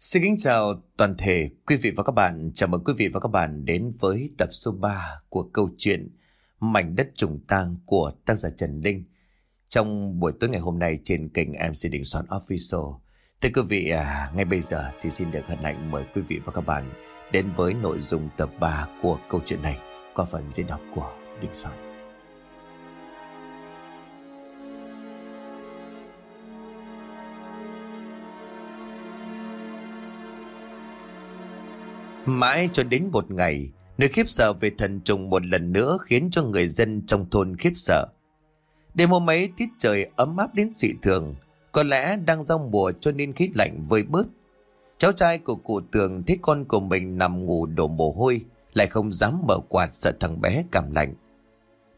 Xin kính chào toàn thể quý vị và các bạn. Chào mừng quý vị và các bạn đến với tập số 3 của câu chuyện Mảnh đất trùng tang của tác giả Trần Linh. Trong buổi tối ngày hôm nay trên kênh MC Đình Soạn Official. Thưa quý vị, à, ngay bây giờ thì xin được hân hạnh mời quý vị và các bạn đến với nội dung tập 3 của câu chuyện này qua phần diễn đọc của Đình Soạn. Mãi cho đến một ngày, nơi khiếp sợ về thần trùng một lần nữa khiến cho người dân trong thôn khiếp sợ. Đêm hôm ấy tiết trời ấm áp đến dị thường, có lẽ đang giao mùa cho nên khí lạnh vơi bớt. Cháu trai của cụ tường thấy con của mình nằm ngủ đổ mồ hôi, lại không dám mở quạt sợ thằng bé cảm lạnh.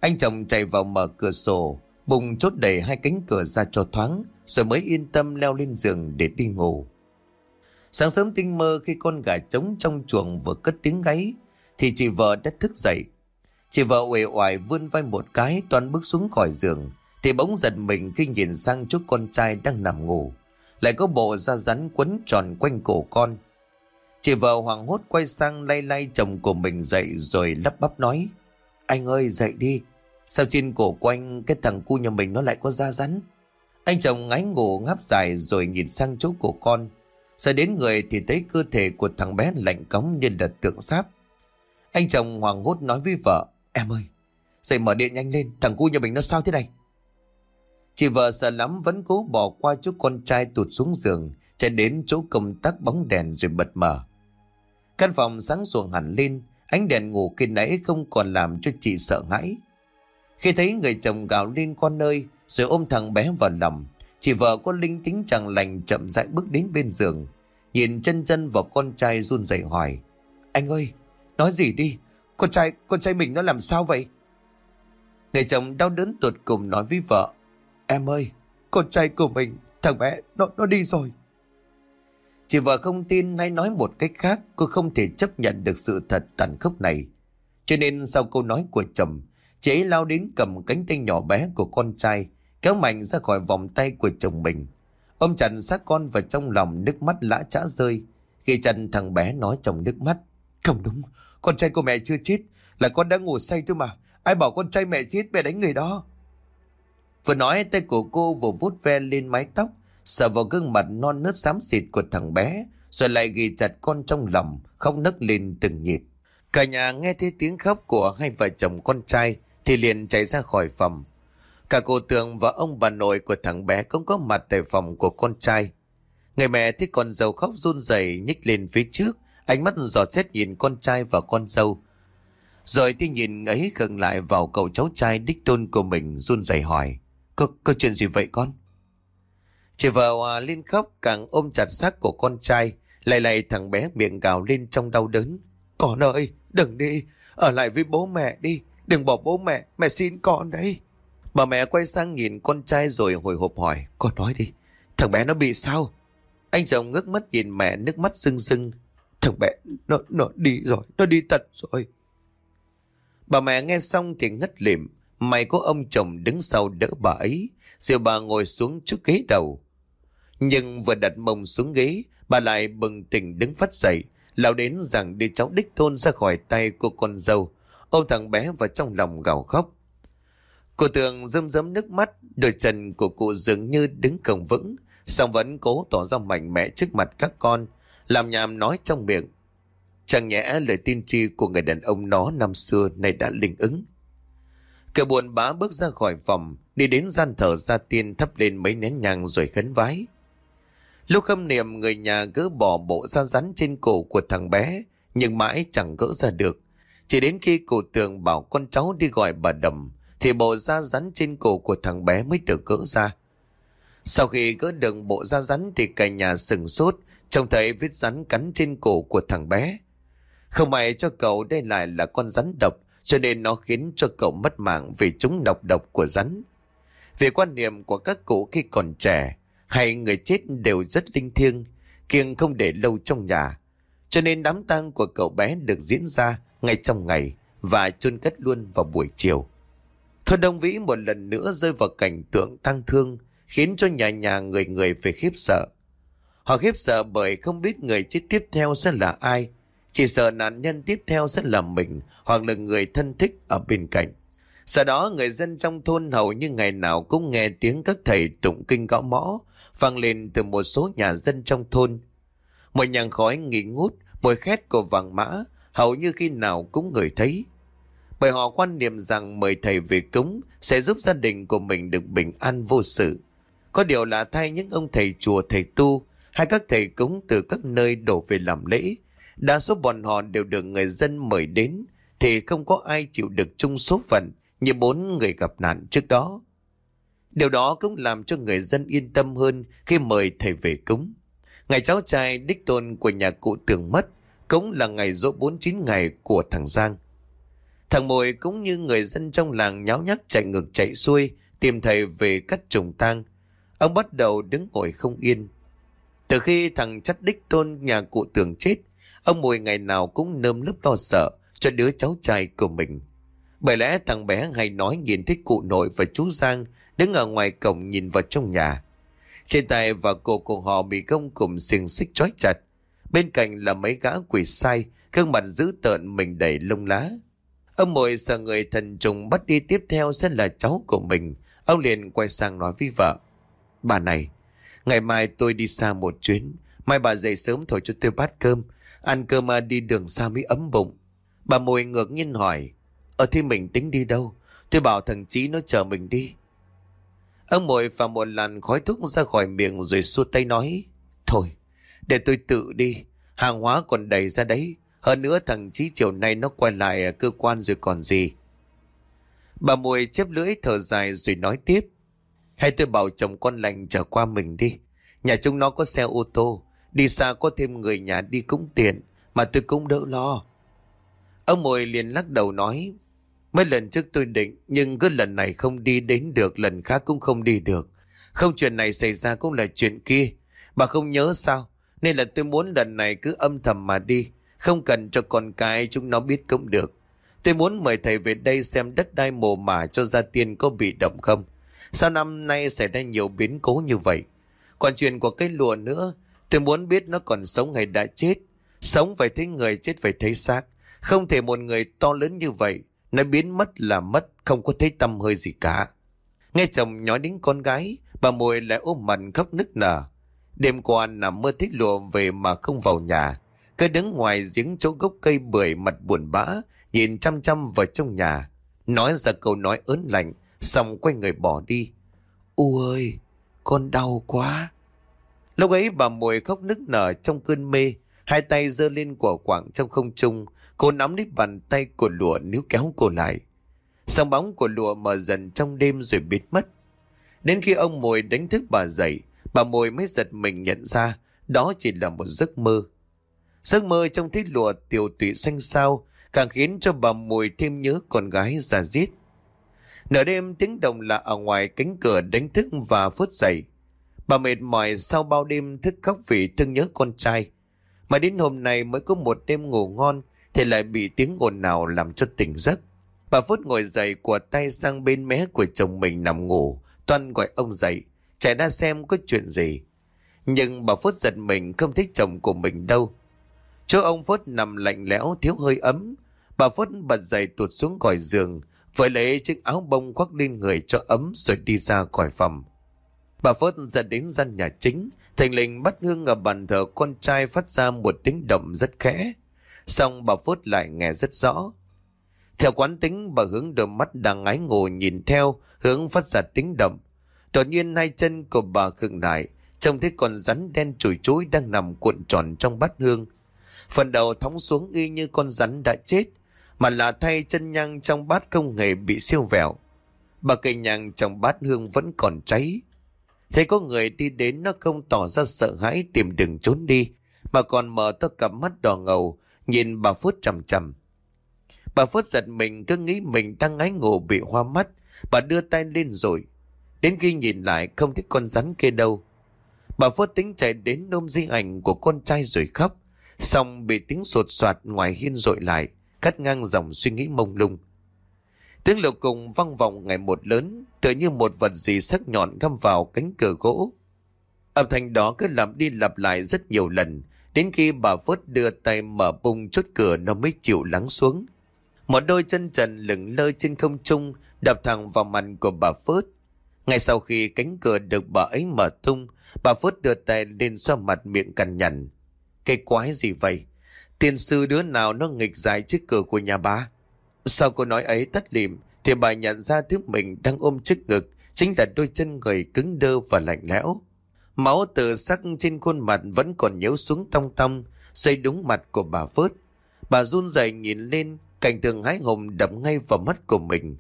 Anh chồng chạy vào mở cửa sổ, bùng chốt đầy hai cánh cửa ra cho thoáng, rồi mới yên tâm leo lên giường để đi ngủ. Sáng sớm tinh mơ khi con gà trống trong chuồng vừa cất tiếng gáy thì chị vợ đã thức dậy. Chị vợ uể oải vươn vai một cái toàn bước xuống khỏi giường, thì bỗng giật mình khi nhìn sang chỗ con trai đang nằm ngủ. Lại có bộ da rắn quấn tròn quanh cổ con. Chị vợ hoảng hốt quay sang lay lay chồng của mình dậy rồi lắp bắp nói, Anh ơi, dậy đi Sao trên cổ của anh, cái thằng cu nhà mình nó lại có da rắn Anh chồng ngáy ngủ ngáp dài rồi nhìn sang chỗ của con Sợ đến người thì thấy cơ thể của thằng bé lạnh cống như là tượng sáp. Anh chồng hoàng hốt nói với vợ, em ơi, dậy mở điện nhanh lên, thằng cu nhà mình nó sao thế này? Chị vợ sợ lắm vẫn cố bỏ qua chỗ con trai tụt xuống giường, chạy đến chỗ công tắc bóng đèn rồi bật mở. Căn phòng sáng xuồng hẳn lên, ánh đèn ngủ khi nãy không còn làm cho chị sợ hãi. Khi thấy người chồng gào lên con nơi rồi ôm thằng bé vào lòng, Chị vợ có linh tính chẳng lành chậm rãi bước đến bên giường. Nhìn chân chân vào con trai run rẩy hỏi. Anh ơi, nói gì đi? Con trai, con trai mình nó làm sao vậy? Người chồng đau đớn tuột cùng nói với vợ. Em ơi, con trai của mình, thằng bé, nó, nó đi rồi. Chị vợ không tin hay nói một cách khác, cô không thể chấp nhận được sự thật tàn khốc này. Cho nên sau câu nói của chồng, chị ấy lao đến cầm cánh tay nhỏ bé của con trai, kéo mạnh ra khỏi vòng tay của chồng mình. Ôm chặt xác con vào trong lòng nước mắt lã chã rơi. Khi chân thằng bé nói trong nước mắt. Không đúng, con trai của mẹ chưa chết, là con đã ngủ say thôi mà. Ai bảo con trai mẹ chết mẹ đánh người đó. Vừa nói tay của cô vừa vuốt ve lên mái tóc, sờ vào gương mặt non nớt xám xịt của thằng bé, rồi lại ghi chặt con trong lòng, khóc nấc lên từng nhịp. Cả nhà nghe thấy tiếng khóc của hai vợ chồng con trai thì liền chạy ra khỏi phòng. Cả cô Tường và ông bà nội của thằng bé cũng có mặt tại phòng của con trai. Người mẹ thấy con dâu khóc run rẩy nhích lên phía trước, ánh mắt dò xét nhìn con trai và con dâu. Rồi thì nhìn ấy gần lại vào cậu cháu trai đích tôn của mình run rẩy hỏi. Có, có chuyện gì vậy con? Chị vợ à, lên khóc càng ôm chặt xác của con trai, lại lại thằng bé miệng gào lên trong đau đớn. Con ơi, đừng đi, ở lại với bố mẹ đi, đừng bỏ bố mẹ, mẹ xin con đấy. Bà mẹ quay sang nhìn con trai rồi hồi hộp hỏi. Con nói đi, thằng bé nó bị sao? Anh chồng ngước mắt nhìn mẹ nước mắt rưng rưng. Thằng bé, nó, nó đi rồi, nó đi tật rồi. Bà mẹ nghe xong thì ngất lịm. Mày có ông chồng đứng sau đỡ bà ấy. Rồi bà ngồi xuống trước ghế đầu. Nhưng vừa đặt mông xuống ghế, bà lại bừng tỉnh đứng phát dậy. Lão đến rằng đi cháu đích thôn ra khỏi tay của con dâu. Ôm thằng bé vào trong lòng gào khóc. Cô tường rơm rớm nước mắt, đôi chân của cụ dường như đứng không vững, song vẫn cố tỏ ra mạnh mẽ trước mặt các con, làm nhảm nói trong miệng. Chẳng nhẽ lời tin tri của người đàn ông nó năm xưa này đã linh ứng. Cậu buồn bá bước ra khỏi phòng, đi đến gian thờ gia tiên thắp lên mấy nén nhang rồi khấn vái. Lúc khâm niệm người nhà gỡ bỏ bộ da rắn trên cổ của thằng bé, nhưng mãi chẳng gỡ ra được. Chỉ đến khi cụ tường bảo con cháu đi gọi bà đầm, thì bộ da rắn trên cổ của thằng bé mới được gỡ ra. Sau khi gỡ được bộ da rắn thì cả nhà sừng sốt, trông thấy vết rắn cắn trên cổ của thằng bé. Không may cho cậu đây lại là con rắn độc, cho nên nó khiến cho cậu mất mạng vì chúng độc độc của rắn. Về quan niệm của các cụ khi còn trẻ, hay người chết đều rất linh thiêng, kiêng không để lâu trong nhà. Cho nên đám tang của cậu bé được diễn ra ngay trong ngày và chôn cất luôn vào buổi chiều. Thôn Đông Vĩ một lần nữa rơi vào cảnh tượng tăng thương, khiến cho nhà nhà người người phải khiếp sợ. Họ khiếp sợ bởi không biết người chết tiếp theo sẽ là ai. Chỉ sợ nạn nhân tiếp theo sẽ là mình hoặc là người thân thích ở bên cạnh. Sau đó người dân trong thôn hầu như ngày nào cũng nghe tiếng các thầy tụng kinh gõ mõ vang lên từ một số nhà dân trong thôn. Mùi nhàng khói nghỉ ngút, mùi khét của vàng mã hầu như khi nào cũng ngửi thấy. Bởi họ quan niệm rằng mời thầy về cúng sẽ giúp gia đình của mình được bình an vô sự. Có điều là thay những ông thầy chùa, thầy tu hay các thầy cúng từ các nơi đổ về làm lễ. Đa số bọn họ đều được người dân mời đến, thì không có ai chịu được chung số phận như bốn người gặp nạn trước đó. Điều đó cũng làm cho người dân yên tâm hơn khi mời thầy về cúng. Ngày cháu trai đích tôn của nhà cụ tưởng mất cũng là ngày dỗ 49 ngày của thằng Giang. Thằng Mồi cũng như người dân trong làng nháo nhác chạy ngược chạy xuôi tìm thầy về cắt trùng tang. Ông bắt đầu đứng ngồi không yên. Từ khi thằng chất đích tôn nhà cụ tưởng chết, ông Mồi ngày nào cũng nơm nớp lo sợ cho đứa cháu trai của mình. Bởi lẽ thằng bé hay nói nhìn thấy cụ nội và chú Giang đứng ở ngoài cổng nhìn vào trong nhà. Trên tay và cổ của họ bị gông cùng xiềng xích trói chặt. Bên cạnh là mấy gã quỷ sai, gương mặt dữ tợn mình đầy lông lá. Ông mội sợ người thần trùng bắt đi tiếp theo sẽ là cháu của mình. Ông liền quay sang nói với vợ. Bà này, ngày mai tôi đi xa một chuyến. Mai bà dậy sớm thổi cho tôi bát cơm. Ăn cơm mà đi đường xa mới ấm bụng. Bà mùi ngược nhiên hỏi. Ở thì mình tính đi đâu? Tôi bảo thằng Chí nó chờ mình đi. Ông mồi và một làn khói thuốc ra khỏi miệng rồi xua tay nói. Thôi, để tôi tự đi. Hàng hóa còn đầy ra đấy. Hơn nữa thằng Chí chiều nay nó quay lại cơ quan rồi còn gì. Bà mùi chép lưỡi, thở dài rồi nói tiếp. Hay tôi bảo chồng con lành trở qua mình đi. Nhà chúng nó có xe ô tô. Đi xa có thêm người nhà đi cũng tiện. Mà tôi cũng đỡ lo. Ông mùi liền lắc đầu nói. Mấy lần trước tôi định, nhưng cứ lần này không đi đến được, lần khác cũng không đi được. Không chuyện này xảy ra cũng là chuyện kia. Bà không nhớ sao? Nên là tôi muốn lần này cứ âm thầm mà đi. Không cần cho con cái chúng nó biết cũng được. Tôi muốn mời thầy về đây xem đất đai mồ mả cho gia tiên có bị động không. Sao năm nay xảy ra nhiều biến cố như vậy? Còn chuyện của cái lùa nữa, tôi muốn biết nó còn sống hay đã chết. Sống phải thấy người, chết phải thấy xác. Không thể một người to lớn như vậy, nó biến mất là mất, không có thấy tâm hơi gì cả. Nghe chồng nói đến con gái, bà mùi lại ôm mặt khóc nức nở. Đêm qua nằm mơ thích lùa về mà không vào nhà. Cứ đứng ngoài giếng chỗ gốc cây bưởi mặt buồn bã, nhìn chăm chăm vào trong nhà. Nói ra câu nói ớn lạnh, xong quay người bỏ đi. U ơi, con đau quá. Lúc ấy bà mùi khóc nức nở trong cơn mê, hai tay giơ lên quả quảng trong không trung, cô nắm lấy bàn tay của lụa níu kéo cô lại. sáng bóng của lụa mở dần trong đêm rồi biến mất. Đến khi ông mùi đánh thức bà dậy, bà mùi mới giật mình nhận ra đó chỉ là một giấc mơ. Giấc mơ trong thích lụa tiểu tụy xanh sao càng khiến cho bà mùi thêm nhớ con gái già giết. Nửa đêm tiếng đồng lạ ở ngoài cánh cửa đánh thức và phút dậy. Bà mệt mỏi sau bao đêm thức khóc vì thương nhớ con trai. Mà đến hôm nay mới có một đêm ngủ ngon thì lại bị tiếng ồn nào làm cho tỉnh giấc. Bà Phút ngồi dậy của tay sang bên mé của chồng mình nằm ngủ. Toan gọi ông dậy, chạy ra xem có chuyện gì. Nhưng bà Phút giật mình không thích chồng của mình đâu. Chỗ ông Phút nằm lạnh lẽo thiếu hơi ấm. Bà Phút bật dậy tụt xuống khỏi giường, vội lấy chiếc áo bông khoác lên người cho ấm rồi đi ra khỏi phòng. Bà Phốt dẫn đến gian nhà chính, thành lình bắt hương ở bàn thờ con trai phát ra một tiếng động rất khẽ. Xong bà Phốt lại nghe rất rõ. Theo quán tính bà hướng đôi mắt đang ái ngủ nhìn theo hướng phát ra tiếng động. Đột nhiên hai chân của bà khựng lại, trông thấy con rắn đen chùi chối đang nằm cuộn tròn trong bát hương. Phần đầu thóng xuống y như con rắn đã chết, mà là thay chân nhang trong bát không hề bị siêu vẹo. Bà cây nhang trong bát hương vẫn còn cháy. Thấy có người đi đến nó không tỏ ra sợ hãi tìm đường trốn đi, mà còn mở to cặp mắt đỏ ngầu, nhìn bà Phước chầm chầm. Bà Phước giật mình cứ nghĩ mình đang ngái ngủ bị hoa mắt, bà đưa tay lên rồi. Đến khi nhìn lại không thấy con rắn kia đâu. Bà Phước tính chạy đến ôm di ảnh của con trai rồi khóc, xong bị tiếng sột soạt ngoài hiên rội lại, cắt ngang dòng suy nghĩ mông lung. Tiếng lục cùng văng vọng ngày một lớn, tựa như một vật gì sắc nhọn găm vào cánh cửa gỗ. Âm thanh đó cứ lặp đi lặp lại rất nhiều lần, đến khi bà Phước đưa tay mở bung chốt cửa nó mới chịu lắng xuống. Một đôi chân trần lửng lơ trên không trung đập thẳng vào mặt của bà Phước. Ngay sau khi cánh cửa được bà ấy mở tung, bà Phước đưa tay lên xoa mặt miệng cằn nhằn. Cái quái gì vậy? Tiền sư đứa nào nó nghịch dài trước cửa của nhà bà? Sau câu nói ấy tắt lìm, thì bà nhận ra thứ mình đang ôm trước ngực chính là đôi chân người cứng đơ và lạnh lẽo. Máu từ sắc trên khuôn mặt vẫn còn nhếu xuống tong tong, xây đúng mặt của bà Phớt. Bà run rẩy nhìn lên, cảnh tượng hái hùng đập ngay vào mắt của mình.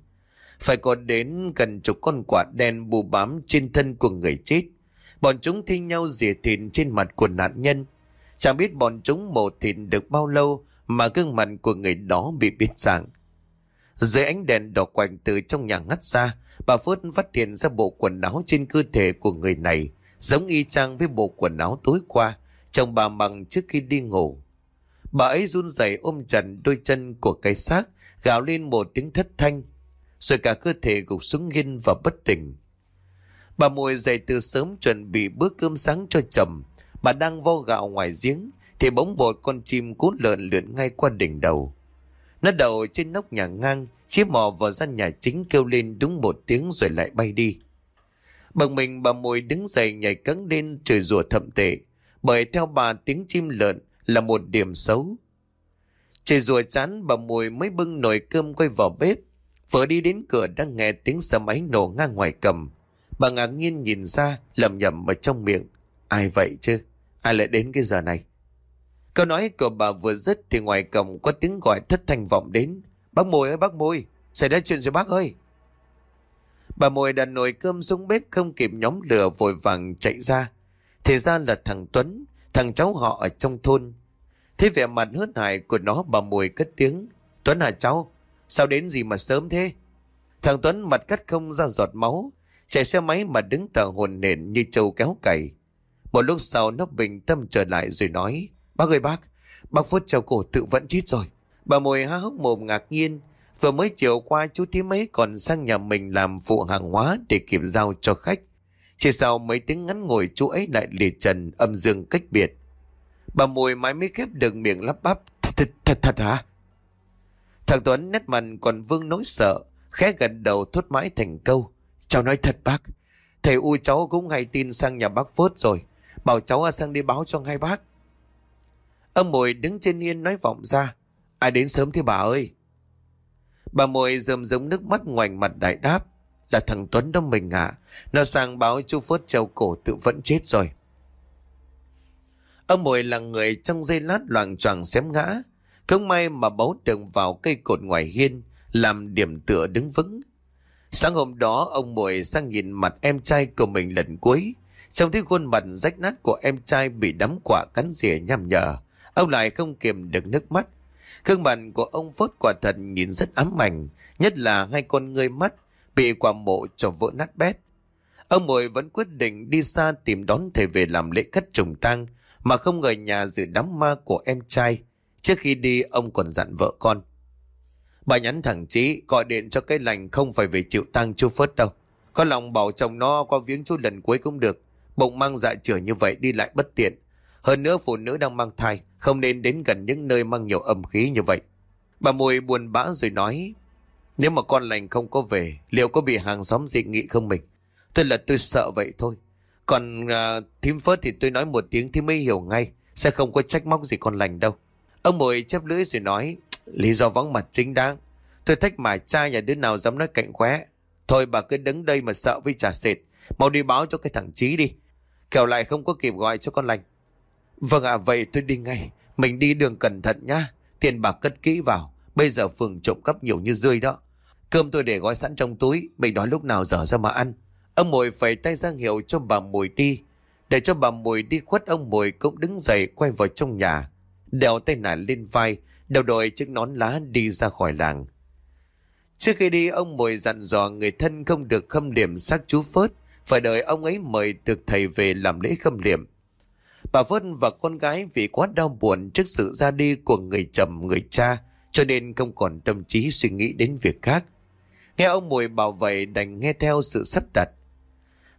Phải có đến gần chục con quạ đen bù bám trên thân của người chết. Bọn chúng thi nhau rỉa thịt trên mặt của nạn nhân. Chẳng biết bọn chúng mổ thịt được bao lâu mà gương mặt của người đó bị biến dạng. Dưới ánh đèn đỏ quạnh từ trong nhà ngắt ra, bà Phước phát hiện ra bộ quần áo trên cơ thể của người này, giống y chang với bộ quần áo tối qua, chồng bà mặc trước khi đi ngủ. Bà ấy run rẩy ôm chặt đôi chân của cái xác, gào lên một tiếng thất thanh, rồi cả cơ thể gục xuống nghiêng và bất tỉnh. Bà mùi dậy từ sớm chuẩn bị bữa cơm sáng cho chồng. Bà đang vo gạo ngoài giếng, thì bỗng một con chim cút lợn lượn ngay qua đỉnh đầu. Nó đậu trên nóc nhà ngang, chiếc mò vào gian nhà chính kêu lên đúng một tiếng rồi lại bay đi. Bằng mình bà mùi đứng dậy nhảy cắn lên trời rùa thậm tệ, bởi theo bà tiếng chim lợn là một điểm xấu. Trời rùa chán bà mùi mới bưng nồi cơm quay vào bếp, vừa đi đến cửa đang nghe tiếng xe máy nổ ngang ngoài cầm. Bà ngạc nhiên nhìn ra, lầm nhầm ở trong miệng. Ai vậy chứ? Ai lại đến cái giờ này? Câu nói của bà vừa dứt thì ngoài cổng có tiếng gọi thất thanh vọng đến. Bác Mùi ơi bác Mùi, xảy ra chuyện rồi bác ơi. Bà Mùi đặt nồi cơm xuống bếp không kịp nhóm lửa vội vàng chạy ra. Thì ra là thằng Tuấn, thằng cháu họ ở trong thôn. Thế vẻ mặt hớt hải của nó bà Mùi cất tiếng. Tuấn hả cháu? Sao đến gì mà sớm thế? Thằng Tuấn mặt cắt không ra giọt máu. Chạy xe máy mà đứng tờ hồn nền như trâu kéo cày. Một lúc sau nó bình tâm trở lại rồi nói. Bác ơi bác, bác Phước treo cổ tự vẫn chết rồi. Bà Mùi há hốc mồm ngạc nhiên. Vừa mới chiều qua chú tí mấy còn sang nhà mình làm phụ hàng hóa để kịp giao cho khách. Chỉ sau mấy tiếng ngắn ngồi chú ấy lại lìa trần âm dương cách biệt. Bà Mùi mãi mới khép được miệng lắp bắp. Thật, thật, thật, thật hả? Thằng Tuấn nét mặt còn vương nỗi sợ, khẽ gần đầu thốt mãi thành câu. Cháu nói thật bác, thầy U cháu cũng hay tin sang nhà bác Phốt rồi. Bảo cháu sang đi báo cho ngay bác. Ông Mùi đứng trên yên nói vọng ra. Ai đến sớm thế bà ơi? Bà Mùi rơm rớm nước mắt ngoảnh mặt đại đáp. Là thằng Tuấn đó mình à. Nó sang báo chú phớt treo cổ tự vẫn chết rồi. Ông Mùi là người trong dây lát loạn choàng xém ngã. Không may mà bấu được vào cây cột ngoài hiên, làm điểm tựa đứng vững. Sáng hôm đó, ông Mùi sang nhìn mặt em trai của mình lần cuối. Trong thấy khuôn mặt rách nát của em trai bị đắm quả cắn rỉa nhằm nhở. Ông lại không kiềm được nước mắt. Khương mặt của ông Phốt quả thật nhìn rất ám ảnh, nhất là hai con ngươi mắt bị quả mộ cho vỡ nát bét. Ông Mùi vẫn quyết định đi xa tìm đón thầy về làm lễ cất trùng tang mà không ngờ nhà dự đám ma của em trai. Trước khi đi ông còn dặn vợ con. Bà nhắn thẳng chí gọi điện cho cái lành không phải về chịu tang chú phớt đâu. Có lòng bảo chồng nó qua viếng chú lần cuối cũng được. Bụng mang dạ chửa như vậy đi lại bất tiện. Hơn nữa phụ nữ đang mang thai không nên đến gần những nơi mang nhiều âm khí như vậy. Bà Mùi buồn bã rồi nói Nếu mà con lành không có về liệu có bị hàng xóm dị nghị không mình? Tôi là tôi sợ vậy thôi. Còn à, thím phớt thì tôi nói một tiếng thì mới hiểu ngay. Sẽ không có trách móc gì con lành đâu. Ông Mùi chép lưỡi rồi nói Lý do vắng mặt chính đáng Tôi thách mà cha nhà đứa nào dám nói cạnh khóe Thôi bà cứ đứng đây mà sợ với trà sệt Mau đi báo cho cái thằng Trí đi Kẻo lại không có kịp gọi cho con lành. Vâng ạ, vậy tôi đi ngay. Mình đi đường cẩn thận nhá. Tiền bạc cất kỹ vào. Bây giờ phường trộm cắp nhiều như rơi đó. Cơm tôi để gói sẵn trong túi. Mình đói lúc nào dở ra mà ăn. Ông Mùi phải tay giang hiệu cho bà Mùi đi. Để cho bà Mùi đi khuất, ông Mùi cũng đứng dậy quay vào trong nhà. Đeo tay nải lên vai, Đeo đội chiếc nón lá đi ra khỏi làng. Trước khi đi, ông Mùi dặn dò người thân không được khâm điểm xác chú Phớt. Phải đợi ông ấy mời được thầy về làm lễ khâm liệm Bà vân và con gái vì quá đau buồn trước sự ra đi của người chồng người cha cho nên không còn tâm trí suy nghĩ đến việc khác. Nghe ông Mùi bảo vậy đành nghe theo sự sắp đặt.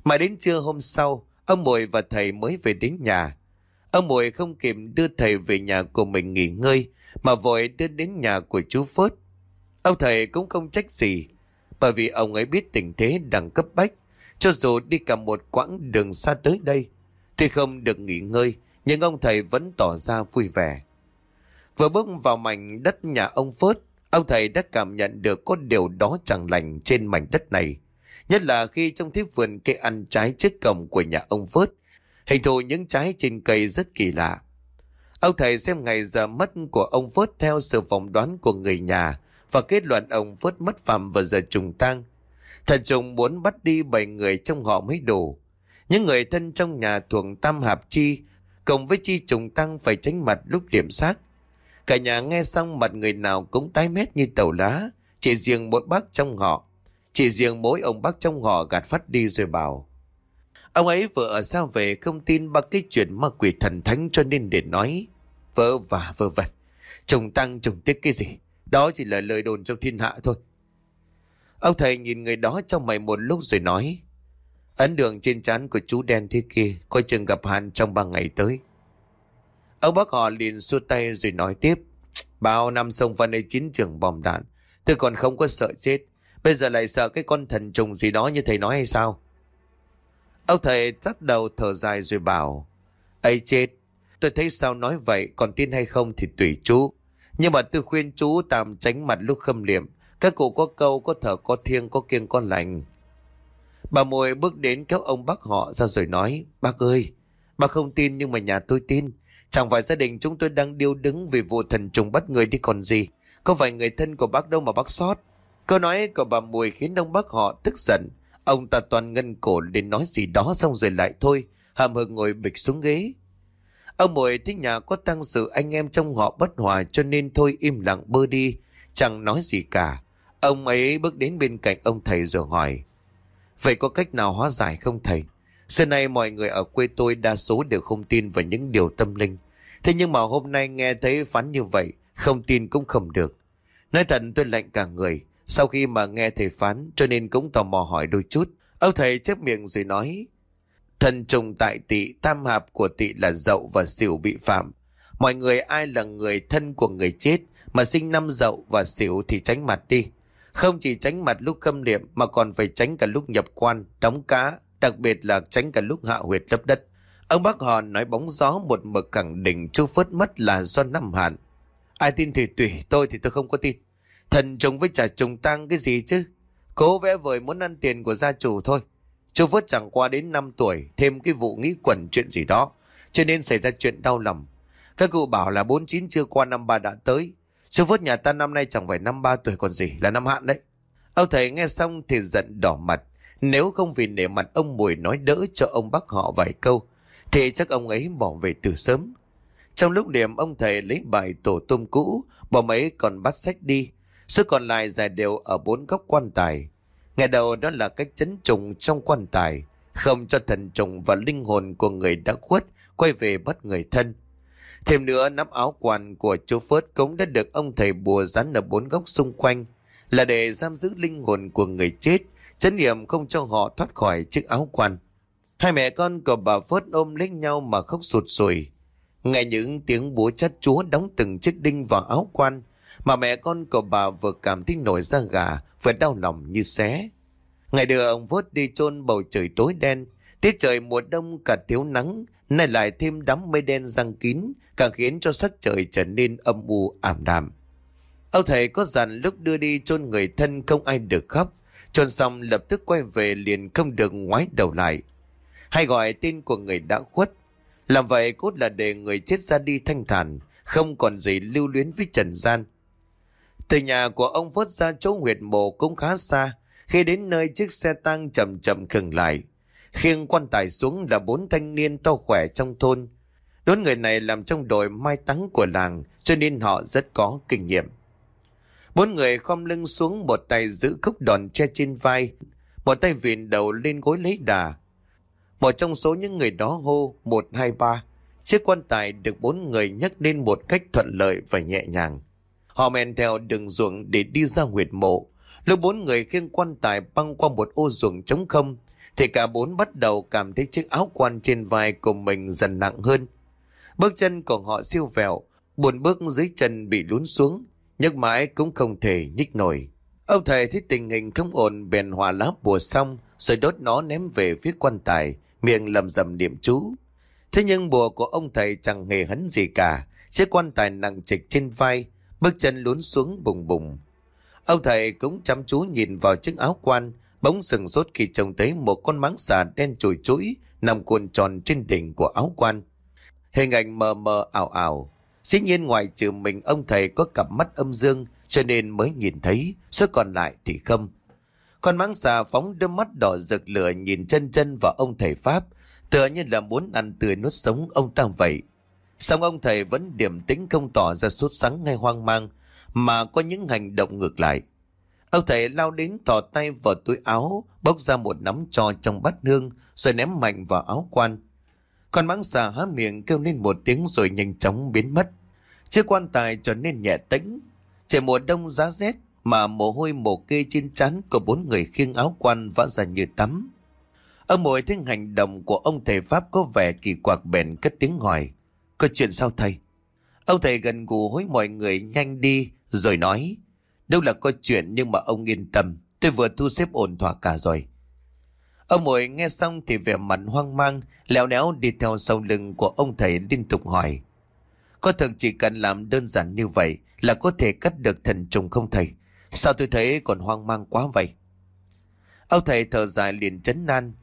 Mà đến trưa hôm sau, ông Mùi và thầy mới về đến nhà. Ông Mùi không kịp đưa thầy về nhà của mình nghỉ ngơi, mà vội đưa đến nhà của chú Phớt. Ông thầy cũng không trách gì, bởi vì ông ấy biết tình thế đang cấp bách. Cho dù đi cả một quãng đường xa tới đây, thì không được nghỉ ngơi, nhưng ông thầy vẫn tỏ ra vui vẻ. Vừa bước vào mảnh đất nhà ông Phớt, ông thầy đã cảm nhận được có điều đó chẳng lành trên mảnh đất này. Nhất là khi trong thiếp vườn cây ăn trái trước cổng của nhà ông Phớt, hình thù những trái trên cây rất kỳ lạ. Ông thầy xem ngày giờ mất của ông Phớt theo sự phỏng đoán của người nhà và kết luận ông Phớt mất phạm vào giờ trùng tang. Thần trùng muốn bắt đi bảy người trong họ mới đủ. Những người thân trong nhà thuộc tam hạp chi, cộng với chi trùng tăng phải tránh mặt lúc điểm xác. Cả nhà nghe xong mặt người nào cũng tái mét như tàu lá, chỉ riêng mỗi bác trong họ. Chỉ riêng mỗi ông bác trong họ gạt phát đi rồi bảo. Ông ấy vừa ở sao về không tin ba cái chuyện ma quỷ thần thánh cho nên để nói. Vỡ và vơ vẩn. Trùng tăng trùng tiếc cái gì? Đó chỉ là lời đồn trong thiên hạ thôi. Ông thầy nhìn người đó trong mày một lúc rồi nói. Ấn đường trên trán của chú đen thế kia, coi chừng gặp hạn trong ba ngày tới. Ông bác họ liền xua tay rồi nói tiếp. Bao năm sông văn đây chiến trường bom đạn, tôi còn không có sợ chết. Bây giờ lại sợ cái con thần trùng gì đó như thầy nói hay sao? Ông thầy tắt đầu thở dài rồi bảo. ấy chết, tôi thấy sao nói vậy, còn tin hay không thì tùy chú. Nhưng mà tôi khuyên chú tạm tránh mặt lúc khâm liệm. Các cụ có câu, có thở, có thiêng, có kiêng, có lành. Bà mùi bước đến kéo ông bác họ ra rồi nói. Bác ơi, bác không tin nhưng mà nhà tôi tin. Chẳng phải gia đình chúng tôi đang điêu đứng vì vụ thần trùng bắt người đi còn gì. Có phải người thân của bác đâu mà bác sót. Câu nói của bà Mùi khiến ông bác họ tức giận. Ông ta toàn ngân cổ đến nói gì đó xong rồi lại thôi. Hàm hực ngồi bịch xuống ghế. Ông Mùi thích nhà có tăng sự anh em trong họ bất hòa cho nên thôi im lặng bơ đi. Chẳng nói gì cả. Ông ấy bước đến bên cạnh ông thầy rồi hỏi. Vậy có cách nào hóa giải không thầy? Xưa nay mọi người ở quê tôi đa số đều không tin vào những điều tâm linh. Thế nhưng mà hôm nay nghe thấy phán như vậy, không tin cũng không được. Nói thật tôi lạnh cả người, sau khi mà nghe thầy phán cho nên cũng tò mò hỏi đôi chút. Ông thầy chép miệng rồi nói, thần trùng tại tị tam hạp của tị là dậu và xỉu bị phạm. Mọi người ai là người thân của người chết mà sinh năm dậu và xỉu thì tránh mặt đi. Không chỉ tránh mặt lúc khâm liệm mà còn phải tránh cả lúc nhập quan, đóng cá, đặc biệt là tránh cả lúc hạ huyệt lấp đất. Ông bác họ nói bóng gió một mực khẳng định chú phớt mất là do năm hạn. Ai tin thì tùy, tôi thì tôi không có tin. Thần trùng với trả trùng tăng cái gì chứ? Cố vẽ vời muốn ăn tiền của gia chủ thôi. Chú Phớt chẳng qua đến 5 tuổi, thêm cái vụ nghĩ quẩn chuyện gì đó. Cho nên xảy ra chuyện đau lòng. Các cụ bảo là 49 chưa qua năm ba đã tới. Chú vớt nhà ta năm nay chẳng phải năm ba tuổi còn gì, là năm hạn đấy. Ông thầy nghe xong thì giận đỏ mặt. Nếu không vì nể mặt ông Mùi nói đỡ cho ông bác họ vài câu, thì chắc ông ấy bỏ về từ sớm. Trong lúc điểm ông thầy lấy bài tổ tôm cũ, bỏ mấy còn bắt sách đi. Số còn lại giải đều ở bốn góc quan tài. Ngày đầu đó là cách chấn trùng trong quan tài, không cho thần trùng và linh hồn của người đã khuất quay về bắt người thân. Thêm nữa, nắp áo quan của chú Phớt cũng đã được ông thầy bùa dán ở bốn góc xung quanh, là để giam giữ linh hồn của người chết, chấn niệm không cho họ thoát khỏi chiếc áo quan. Hai mẹ con của bà Phớt ôm lấy nhau mà khóc sụt sùi. Nghe những tiếng búa chát chúa đóng từng chiếc đinh vào áo quan, mà mẹ con của bà vừa cảm thấy nổi da gà, vừa đau lòng như xé. Ngày đưa ông Phớt đi chôn bầu trời tối đen, tiết trời mùa đông cả thiếu nắng, nay lại thêm đám mây đen răng kín, càng khiến cho sắc trời trở nên âm u ảm đạm. Ông thầy có dặn lúc đưa đi chôn người thân không ai được khóc, chôn xong lập tức quay về liền không được ngoái đầu lại hay gọi tên của người đã khuất. Làm vậy cốt là để người chết ra đi thanh thản, không còn gì lưu luyến với trần gian. Từ nhà của ông vớt ra chỗ huyệt mộ cũng khá xa, khi đến nơi chiếc xe tăng chậm chậm khừng lại. Khiêng quan tài xuống là bốn thanh niên to khỏe trong thôn. Đốn người này làm trong đội mai táng của làng, cho nên họ rất có kinh nghiệm. Bốn người khom lưng xuống một tay giữ khúc đòn che trên vai, một tay vịn đầu lên gối lấy đà, một trong số những người đó hô một hai ba Chiếc quan tài được bốn người nhấc lên một cách thuận lợi và nhẹ nhàng. Họ men theo đường ruộng để đi ra huyệt mộ. Lúc bốn người khiêng quan tài băng qua một ô ruộng trống không, thì cả bốn bắt đầu cảm thấy chiếc áo quan trên vai của mình dần nặng hơn. Bước chân của họ siêu vẹo, buồn bước dưới chân bị lún xuống, nhấc mãi cũng không thể nhích nổi. Ông thầy thấy tình hình không ổn bèn hòa lá bùa xong rồi đốt nó ném về phía quan tài, miệng lầm rầm niệm chú. Thế nhưng bùa của ông thầy chẳng hề hấn gì cả, chiếc quan tài nặng trịch trên vai, bước chân lún xuống bùng bùng. Ông thầy cũng chăm chú nhìn vào chiếc áo quan, bỗng sừng sốt khi trông thấy một con máng xà đen chùi chuỗi nằm cuộn tròn trên đỉnh của áo quan. Hình ảnh mờ mờ ảo ảo, dĩ nhiên ngoài trừ mình ông thầy có cặp mắt âm dương cho nên mới nhìn thấy, số còn lại thì không. Con máng xà phóng đôi mắt đỏ rực lửa nhìn chân chân vào ông thầy Pháp, tựa như là muốn ăn tươi nuốt sống ông ta vậy. Xong ông thầy vẫn điềm tĩnh không tỏ ra sốt sắng hay hoang mang, mà có những hành động ngược lại. Ông thầy lao đến thò tay vào túi áo, bốc ra một nắm trò trong bát hương, rồi ném mạnh vào áo quan. Con mãng xà há miệng kêu lên một tiếng rồi nhanh chóng biến mất. Chiếc quan tài trở nên nhẹ tĩnh. Trời mùa đông giá rét mà mồ hôi mồ kê trên trán của bốn người khiêng áo quan vã ra như tắm. Ông mồi thấy hành động của ông thầy Pháp có vẻ kỳ quặc bèn cất tiếng hỏi. Có chuyện sao thầy? Ông thầy gần gù hối mọi người nhanh đi rồi nói. Đâu là có chuyện nhưng mà ông yên tâm. Tôi vừa thu xếp ổn thỏa cả rồi. Ông mồi nghe xong thì vẻ mặt hoang mang, lẹo léo đi theo sau lưng của ông thầy liên tục hỏi. Có thực chỉ cần làm đơn giản như vậy là có thể cắt được thần trùng không thầy? Sao tôi thấy còn hoang mang quá vậy? Ông thầy thở dài liền chấn nan.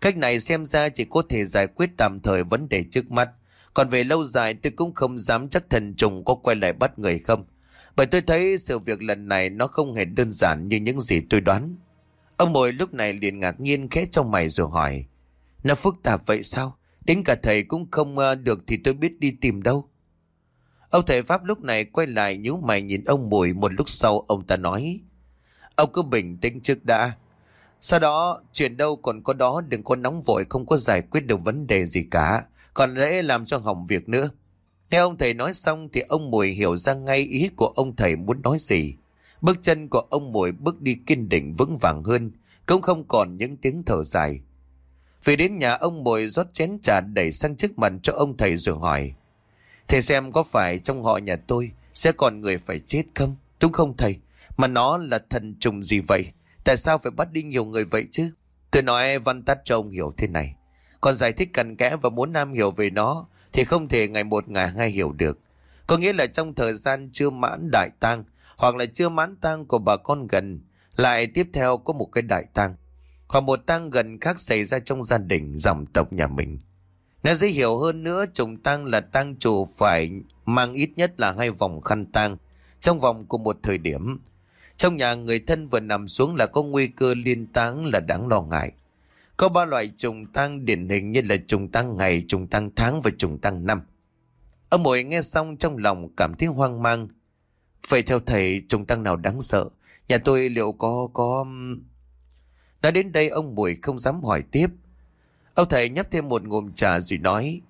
Cách này xem ra chỉ có thể giải quyết tạm thời vấn đề trước mắt. Còn về lâu dài tôi cũng không dám chắc thần trùng có quay lại bắt người không. Bởi tôi thấy sự việc lần này nó không hề đơn giản như những gì tôi đoán. Ông mồi lúc này liền ngạc nhiên khẽ trong mày rồi hỏi. Nó phức tạp vậy sao? Đến cả thầy cũng không ờ, được thì tôi biết đi tìm đâu. Ông thầy Pháp lúc này quay lại nhíu mày nhìn ông Mùi một lúc sau ông ta nói. Ông cứ bình tĩnh trước đã. Sau đó, chuyện đâu còn có đó đừng có nóng vội không có giải quyết được vấn đề gì cả. Còn lẽ làm cho hỏng việc nữa. Nghe ông thầy nói xong thì ông Mùi hiểu ra ngay ý của ông thầy muốn nói gì. Bước chân của ông Mùi bước đi kiên định vững vàng hơn, cũng không còn những tiếng thở dài. Về đến nhà ông Mùi rót chén trà đẩy sang trước mặt cho ông thầy rồi hỏi. Thầy xem có phải trong họ nhà tôi sẽ còn người phải chết không? Đúng không thầy? Mà nó là thần trùng gì vậy? Tại sao phải bắt đi nhiều người vậy chứ? Tôi nói văn tắt cho ông hiểu thế này. Còn giải thích cặn kẽ và muốn Nam hiểu về nó thì không thể ngày một ngày hai hiểu được. Có nghĩa là trong thời gian chưa mãn đại tang hoặc là chưa mãn tang của bà con gần lại tiếp theo có một cái đại tang hoặc một tang gần khác xảy ra trong gia đình dòng tộc nhà mình. Nó dễ hiểu hơn nữa, trùng tang là tang chủ phải mang ít nhất là hai vòng khăn tang trong vòng của một thời điểm. Trong nhà người thân vừa nằm xuống là có nguy cơ liên táng là đáng lo ngại. Có ba loại trùng tăng điển hình như là trùng tăng ngày, trùng tăng tháng và trùng tăng năm. Ông mội nghe xong trong lòng cảm thấy hoang mang. Vậy theo thầy trùng tăng nào đáng sợ? Nhà tôi liệu có... có... Nói đến đây ông Mùi không dám hỏi tiếp. Ông thầy nhấp thêm một ngụm trà rồi nói.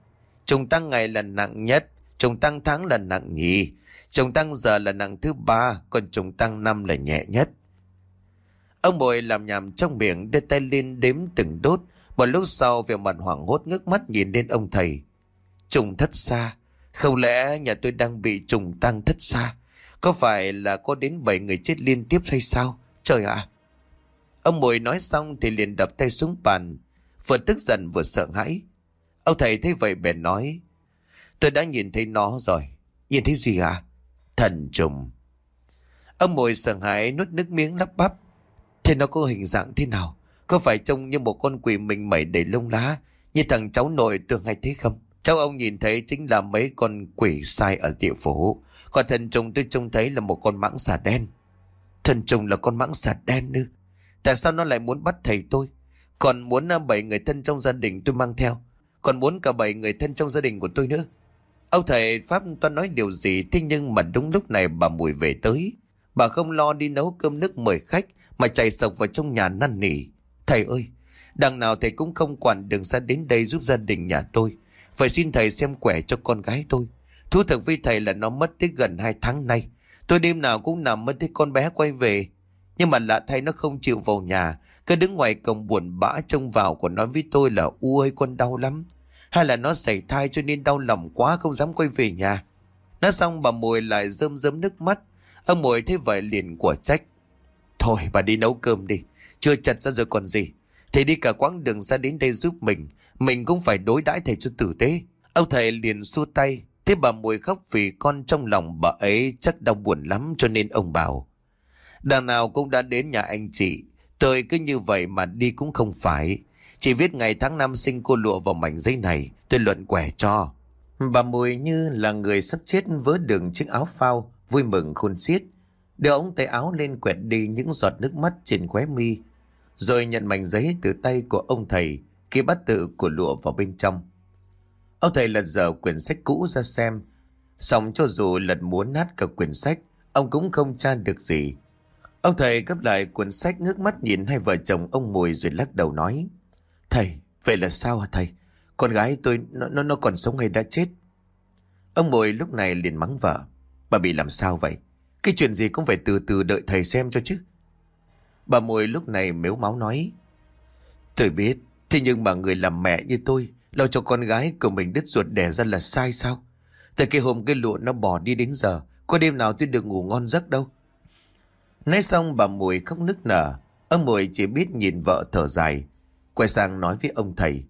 Trùng tăng ngày là nặng nhất, trùng tăng tháng là nặng nhì, trùng tăng giờ là nặng thứ ba, còn trùng tăng năm là nhẹ nhất. Ông bồi làm nhảm trong miệng đưa tay lên đếm từng đốt. Một lúc sau về mặt hoảng hốt ngước mắt nhìn lên ông thầy. Trùng thất xa. Không lẽ nhà tôi đang bị trùng tăng thất xa? Có phải là có đến 7 người chết liên tiếp hay sao? Trời ạ! Ông Mùi nói xong thì liền đập tay xuống bàn. Vừa tức giận vừa sợ hãi. Ông thầy thấy vậy bèn nói. Tôi đã nhìn thấy nó rồi. Nhìn thấy gì ạ? Thần trùng. Ông Mùi sợ hãi nuốt nước miếng lắp bắp. Thế nó có hình dạng thế nào? Có phải trông như một con quỷ mình mẩy đầy lông lá, Như thằng cháu nội tôi hay thế không? Cháu ông nhìn thấy chính là mấy con quỷ sai ở địa phủ. Còn thần trùng tôi trông thấy là một con mãng xà đen. Thần trùng là con mãng xà đen nữa Tại sao nó lại muốn bắt thầy tôi? Còn muốn à, bảy người thân trong gia đình tôi mang theo. Còn muốn cả bảy người thân trong gia đình của tôi nữa. Ông thầy Pháp toán nói điều gì? Thế nhưng mà đúng lúc này bà Mùi về tới. Bà không lo đi nấu cơm nước mời khách mà chạy sộc vào trong nhà năn nỉ. Thầy ơi, đằng nào thầy cũng không quản đường xa đến đây giúp gia đình nhà tôi. Phải xin thầy xem quẻ cho con gái tôi. Thú thực với thầy là nó mất tới gần hai tháng nay. Tôi đêm nào cũng nằm mất thấy con bé quay về. Nhưng mà lạ thay nó không chịu vào nhà. Cứ đứng ngoài cổng buồn bã trông vào còn nói với tôi là U ơi con đau lắm. Hay là nó xảy thai cho nên đau lòng quá không dám quay về nhà. Nói xong bà mùi lại rơm rớm nước mắt. Ông mùi thấy vậy liền của trách. Thôi, bà đi nấu cơm đi. Chưa chặt ra rồi còn gì. Thầy đi cả quãng đường xa đến đây giúp mình. Mình cũng phải đối đãi thầy cho tử tế. Ông thầy liền xua tay. Thế bà mùi khóc vì con trong lòng bà ấy chắc đau buồn lắm cho nên ông bảo. Đằng nào cũng đã đến nhà anh chị. Tôi cứ như vậy mà đi cũng không phải. Chỉ viết ngày tháng năm sinh cô lụa vào mảnh giấy này. Tôi luận quẻ cho. Bà mùi như là người sắp chết vớ đường chiếc áo phao. Vui mừng khôn xiết. Đưa ống tay áo lên quẹt đi những giọt nước mắt trên khóe mi. Rồi nhận mảnh giấy từ tay của ông thầy. Ký bắt tự của lụa vào bên trong. Ông thầy lật dở quyển sách cũ ra xem. Xong cho dù lật muốn nát cả quyển sách, ông cũng không tra được gì. Ông thầy gấp lại cuốn sách ngước mắt nhìn hai vợ chồng ông Mùi rồi lắc đầu nói. Thầy, vậy là sao hả thầy? Con gái tôi nó, nó, nó còn sống hay đã chết? Ông Mùi lúc này liền mắng vợ. Bà bị làm sao vậy? Cái chuyện gì cũng phải từ từ đợi thầy xem cho chứ. Bà Mùi lúc này mếu máu nói. Tôi biết, thế nhưng mà người làm mẹ như tôi, lo cho con gái của mình đứt ruột đẻ ra là sai sao? Từ cái hôm cái lụa nó bỏ đi đến giờ, có đêm nào tôi được ngủ ngon giấc đâu. Nói xong bà Mùi khóc nức nở, ông Mùi chỉ biết nhìn vợ thở dài, quay sang nói với ông thầy.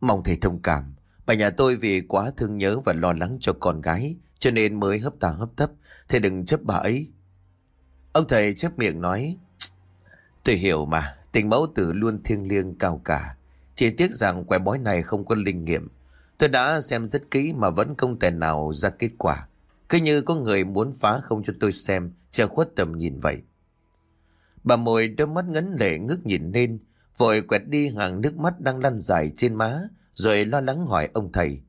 Mong thầy thông cảm, bà nhà tôi vì quá thương nhớ và lo lắng cho con gái, cho nên mới hấp tà hấp tấp, thầy đừng chấp bà ấy. Ông thầy chấp miệng nói, tôi hiểu mà, tình mẫu tử luôn thiêng liêng cao cả. Chỉ tiếc rằng quẻ bói này không có linh nghiệm. Tôi đã xem rất kỹ mà vẫn không thể nào ra kết quả. Cứ như có người muốn phá không cho tôi xem, che khuất tầm nhìn vậy. Bà mồi đôi mắt ngấn lệ ngước nhìn lên, vội quẹt đi hàng nước mắt đang lăn dài trên má, rồi lo lắng hỏi ông thầy.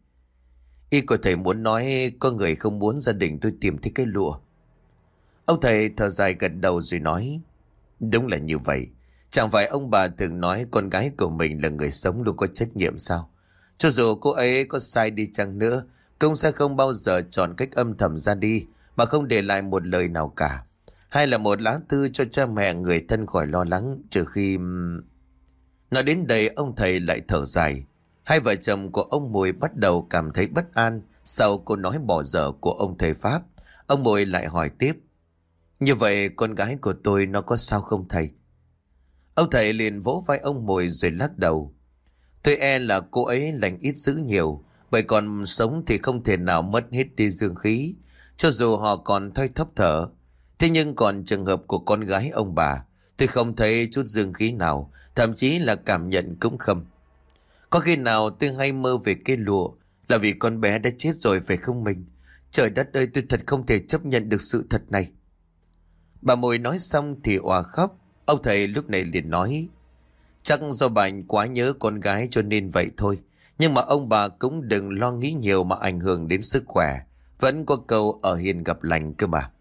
Y của thầy muốn nói có người không muốn gia đình tôi tìm thấy cái lụa. Ông thầy thở dài gật đầu rồi nói, đúng là như vậy. Chẳng phải ông bà thường nói con gái của mình là người sống luôn có trách nhiệm sao? Cho dù cô ấy có sai đi chăng nữa, cũng sẽ không bao giờ chọn cách âm thầm ra đi mà không để lại một lời nào cả. Hay là một lá thư cho cha mẹ người thân khỏi lo lắng trừ khi... Nói đến đây ông thầy lại thở dài. Hai vợ chồng của ông Mùi bắt đầu cảm thấy bất an sau câu nói bỏ dở của ông thầy Pháp. Ông Mùi lại hỏi tiếp. Như vậy con gái của tôi nó có sao không thầy? Ông thầy liền vỗ vai ông Mùi rồi lắc đầu. Tôi e là cô ấy lành ít dữ nhiều, bởi còn sống thì không thể nào mất hết đi dương khí, cho dù họ còn thoi thấp thở. Thế nhưng còn trường hợp của con gái ông bà, tôi không thấy chút dương khí nào, thậm chí là cảm nhận cũng không. Có khi nào tôi hay mơ về cây lụa là vì con bé đã chết rồi phải không mình? Trời đất ơi tôi thật không thể chấp nhận được sự thật này. Bà mồi nói xong thì òa khóc, ông thầy lúc này liền nói. Chắc do bà quá nhớ con gái cho nên vậy thôi. Nhưng mà ông bà cũng đừng lo nghĩ nhiều mà ảnh hưởng đến sức khỏe. Vẫn có câu ở hiền gặp lành cơ mà.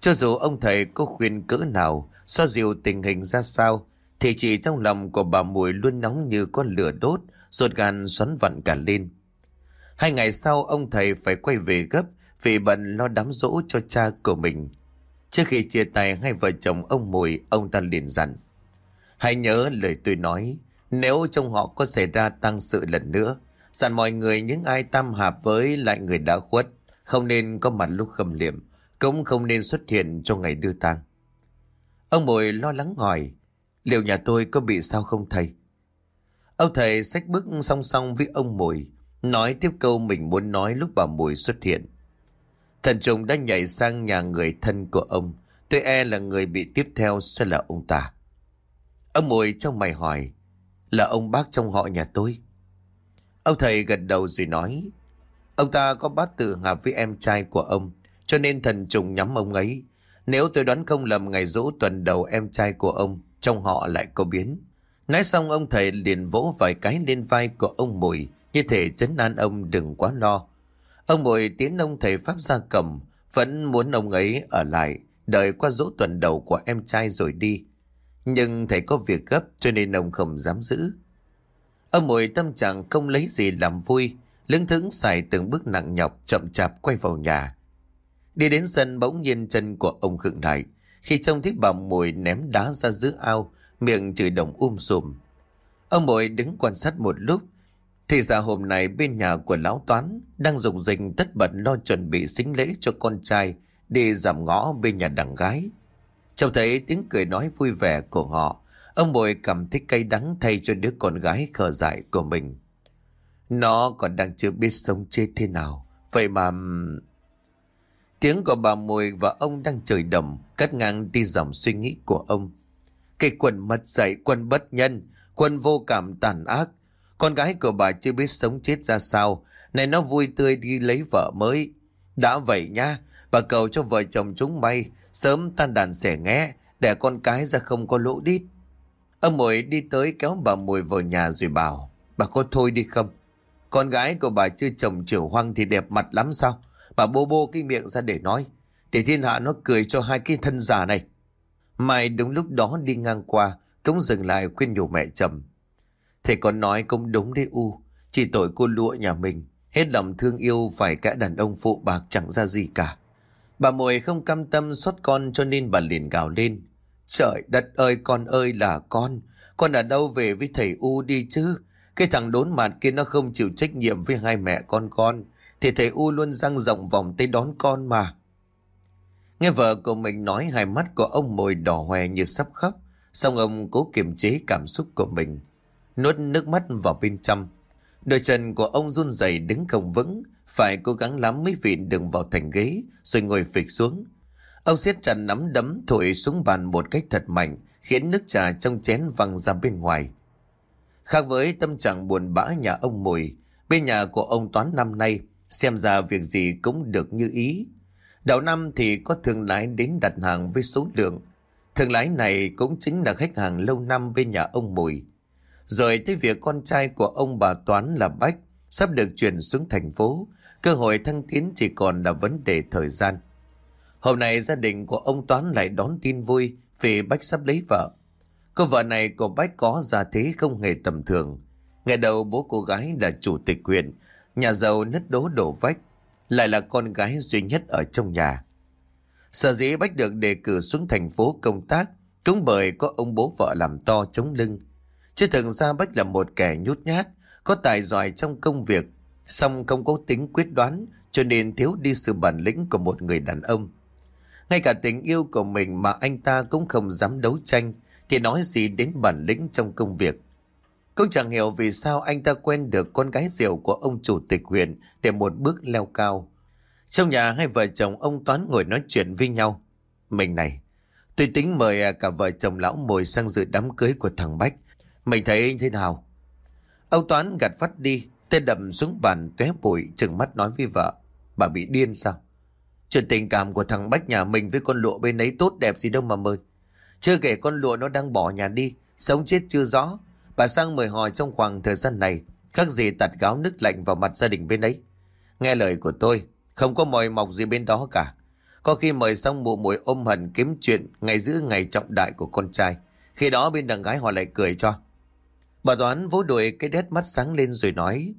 Cho dù ông thầy có khuyên cỡ nào, so dịu tình hình ra sao, thì chỉ trong lòng của bà Mùi luôn nóng như con lửa đốt, ruột gan xoắn vặn cả lên. Hai ngày sau ông thầy phải quay về gấp vì bận lo đám rỗ cho cha của mình. Trước khi chia tay hai vợ chồng ông Mùi, ông ta liền dặn. Hãy nhớ lời tôi nói, nếu trong họ có xảy ra tăng sự lần nữa, dặn mọi người những ai tam hạp với lại người đã khuất, không nên có mặt lúc khâm liệm, cũng không nên xuất hiện trong ngày đưa tang. Ông Mùi lo lắng hỏi, liệu nhà tôi có bị sao không thầy? Ông thầy sách bước song song với ông Mùi, nói tiếp câu mình muốn nói lúc bà Mùi xuất hiện. Thần trùng đã nhảy sang nhà người thân của ông, tôi e là người bị tiếp theo sẽ là ông ta. Ông Mùi trong mày hỏi, là ông bác trong họ nhà tôi. Ông thầy gật đầu rồi nói, ông ta có bát tự hợp với em trai của ông, cho nên thần trùng nhắm ông ấy. Nếu tôi đoán không lầm ngày rỗ tuần đầu em trai của ông, trong họ lại có biến. Nói xong ông thầy liền vỗ vài cái lên vai của ông Mùi, như thể chấn an ông đừng quá lo. Ông Mùi tiến ông thầy Pháp ra cầm, vẫn muốn ông ấy ở lại, đợi qua dỗ tuần đầu của em trai rồi đi. Nhưng thầy có việc gấp cho nên ông không dám giữ. Ông Mùi tâm trạng không lấy gì làm vui, lưng thững xài từng bước nặng nhọc chậm chạp quay vào nhà. Đi đến sân bỗng nhiên chân của ông khựng lại, khi trông thấy bà Mùi ném đá ra giữa ao, miệng chửi đồng um sùm. Ông mùi đứng quan sát một lúc, thì ra hôm nay bên nhà của Lão Toán đang dùng dình tất bật lo chuẩn bị xính lễ cho con trai đi giảm ngõ bên nhà đằng gái. Trông thấy tiếng cười nói vui vẻ của họ, ông Mội cảm thấy cay đắng thay cho đứa con gái khờ dại của mình. Nó còn đang chưa biết sống chết thế nào, vậy mà... Tiếng của bà Mùi và ông đang trời đầm cắt ngang đi dòng suy nghĩ của ông. Cái quần mất dạy, quân bất nhân, quân vô cảm tàn ác. Con gái của bà chưa biết sống chết ra sao, này nó vui tươi đi lấy vợ mới. Đã vậy nha, bà cầu cho vợ chồng chúng bay sớm tan đàn xẻ nghe, để con cái ra không có lỗ đít. Ông Mùi đi tới kéo bà Mùi vào nhà rồi bảo, bà có thôi đi không? Con gái của bà chưa chồng trưởng hoang thì đẹp mặt lắm sao? Bà bô bô cái miệng ra để nói. Để thiên hạ nó cười cho hai cái thân già này. Mai đúng lúc đó đi ngang qua, cũng dừng lại khuyên nhủ mẹ chồng. Thầy còn nói cũng đúng đấy U. Chỉ tội cô lụa nhà mình. Hết lòng thương yêu phải cả đàn ông phụ bạc chẳng ra gì cả. Bà mồi không cam tâm xót con cho nên bà liền gào lên. Trời đất ơi con ơi là con. Con ở đâu về với thầy U đi chứ? Cái thằng đốn mặt kia nó không chịu trách nhiệm với hai mẹ con con. Thì thầy U luôn răng rộng vòng tới đón con mà. Nghe vợ của mình nói hai mắt của ông mồi đỏ hoe như sắp khóc. Xong ông cố kiềm chế cảm xúc của mình. Nuốt nước mắt vào bên trong. Đôi chân của ông run rẩy đứng không vững. Phải cố gắng lắm mới vịn đường vào thành ghế. Rồi ngồi phịch xuống. Ông siết chặt nắm đấm thổi xuống bàn một cách thật mạnh. Khiến nước trà trong chén văng ra bên ngoài. Khác với tâm trạng buồn bã nhà ông Mùi, bên nhà của ông Toán năm nay, xem ra việc gì cũng được như ý. Đầu năm thì có thương lái đến đặt hàng với số lượng. Thương lái này cũng chính là khách hàng lâu năm bên nhà ông Mùi. Rồi tới việc con trai của ông bà Toán là Bách sắp được chuyển xuống thành phố, cơ hội thăng tiến chỉ còn là vấn đề thời gian. Hôm nay gia đình của ông Toán lại đón tin vui vì Bách sắp lấy vợ. Cô vợ này của Bách có gia thế không hề tầm thường. Ngày đầu bố cô gái là chủ tịch huyện, nhà giàu nứt đố đổ vách, lại là con gái duy nhất ở trong nhà. Sở dĩ Bách được đề cử xuống thành phố công tác cũng bởi có ông bố vợ làm to chống lưng. Chứ thực ra Bách là một kẻ nhút nhát, có tài giỏi trong công việc, song không có tính quyết đoán cho nên thiếu đi sự bản lĩnh của một người đàn ông. Ngay cả tình yêu của mình mà anh ta cũng không dám đấu tranh, thì nói gì đến bản lĩnh trong công việc. Cũng chẳng hiểu vì sao anh ta quen được con gái diệu của ông chủ tịch huyện để một bước leo cao. Trong nhà hai vợ chồng ông Toán ngồi nói chuyện với nhau. Mình này, tôi tính mời à, cả vợ chồng lão mồi sang dự đám cưới của thằng Bách. Mình thấy thế nào? Ông Toán gạt phát đi, tên đầm xuống bàn tóe bụi chừng mắt nói với vợ. Bà bị điên sao? Chuyện tình cảm của thằng Bách nhà mình với con lụa bên ấy tốt đẹp gì đâu mà mời. Chưa kể con lụa nó đang bỏ nhà đi, sống chết chưa rõ. Bà sang mời hỏi trong khoảng thời gian này, các gì tạt gáo nước lạnh vào mặt gia đình bên ấy. Nghe lời của tôi, không có mời mọc gì bên đó cả. Có khi mời xong mụ muội ôm hận kiếm chuyện ngày giữ ngày trọng đại của con trai. Khi đó bên đằng gái họ lại cười cho. Bà Toán vỗ đuổi cái đét mắt sáng lên rồi nói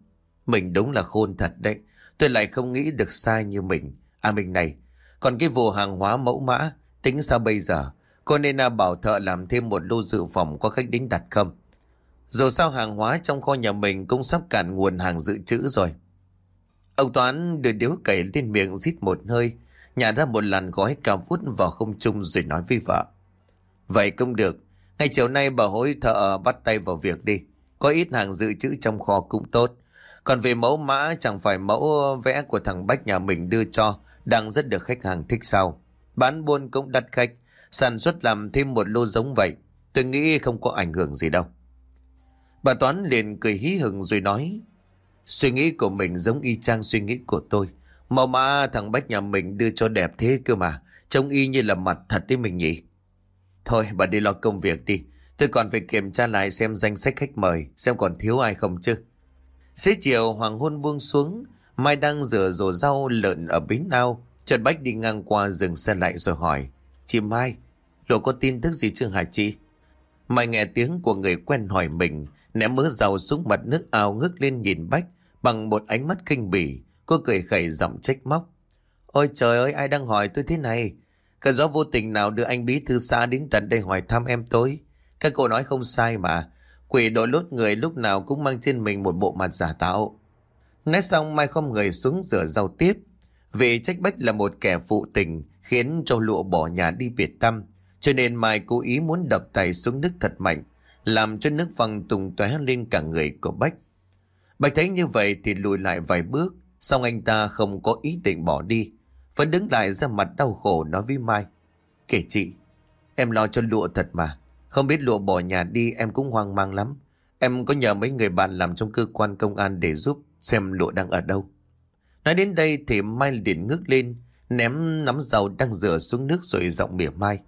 Mình đúng là khôn thật đấy. Tôi lại không nghĩ được sai như mình. À mình này, còn cái vụ hàng hóa mẫu mã, tính sao bây giờ? Cô nên à, bảo thợ làm thêm một lô dự phòng có khách đến đặt không? Dù sao hàng hóa trong kho nhà mình cũng sắp cạn nguồn hàng dự trữ rồi. Ông Toán đưa điếu cày lên miệng rít một hơi, nhả ra một làn gói cao vút vào không trung rồi nói với vợ. Vậy cũng được, ngày chiều nay bà hối thợ bắt tay vào việc đi. Có ít hàng dự trữ trong kho cũng tốt. Còn về mẫu mã chẳng phải mẫu vẽ của thằng Bách nhà mình đưa cho, đang rất được khách hàng thích sao. Bán buôn cũng đặt khách, sản xuất làm thêm một lô giống vậy. Tôi nghĩ không có ảnh hưởng gì đâu. Bà Toán liền cười hí hửng rồi nói, Suy nghĩ của mình giống y chang suy nghĩ của tôi. Màu mà thằng Bách nhà mình đưa cho đẹp thế cơ mà, Trông y như là mặt thật đấy mình nhỉ. Thôi, bà đi lo công việc đi. Tôi còn phải kiểm tra lại xem danh sách khách mời, Xem còn thiếu ai không chứ. Xế chiều, hoàng hôn buông xuống, Mai đang rửa rổ rau lợn ở bến ao. Trần Bách đi ngang qua dừng xe lại rồi hỏi, Chị Mai, Lộ có tin tức gì chưa hả chị? Mai nghe tiếng của người quen hỏi mình Ném mớ dầu xuống mặt nước ao ngước lên nhìn Bách bằng một ánh mắt kinh bỉ. Cô cười khẩy giọng trách móc. Ôi trời ơi ai đang hỏi tôi thế này? Cơn gió vô tình nào đưa anh bí thư xa đến tận đây hỏi thăm em tôi? Các cô nói không sai mà. Quỷ đội lốt người lúc nào cũng mang trên mình một bộ mặt giả tạo. Nói xong Mai không người xuống rửa rau tiếp. Vì trách bách là một kẻ phụ tình khiến cho lụa bỏ nhà đi biệt tâm. Cho nên Mai cố ý muốn đập tay xuống nước thật mạnh, làm cho nước văng tung tóe lên cả người của Bách. Bạch thấy như vậy thì lùi lại vài bước, xong anh ta không có ý định bỏ đi. Vẫn đứng lại ra mặt đau khổ nói với Mai. Kể chị, em lo cho lụa thật mà. Không biết lụa bỏ nhà đi em cũng hoang mang lắm. Em có nhờ mấy người bạn làm trong cơ quan công an để giúp xem lụa đang ở đâu. Nói đến đây thì Mai liền ngước lên, ném nắm dầu đang rửa xuống nước rồi giọng mỉa mai.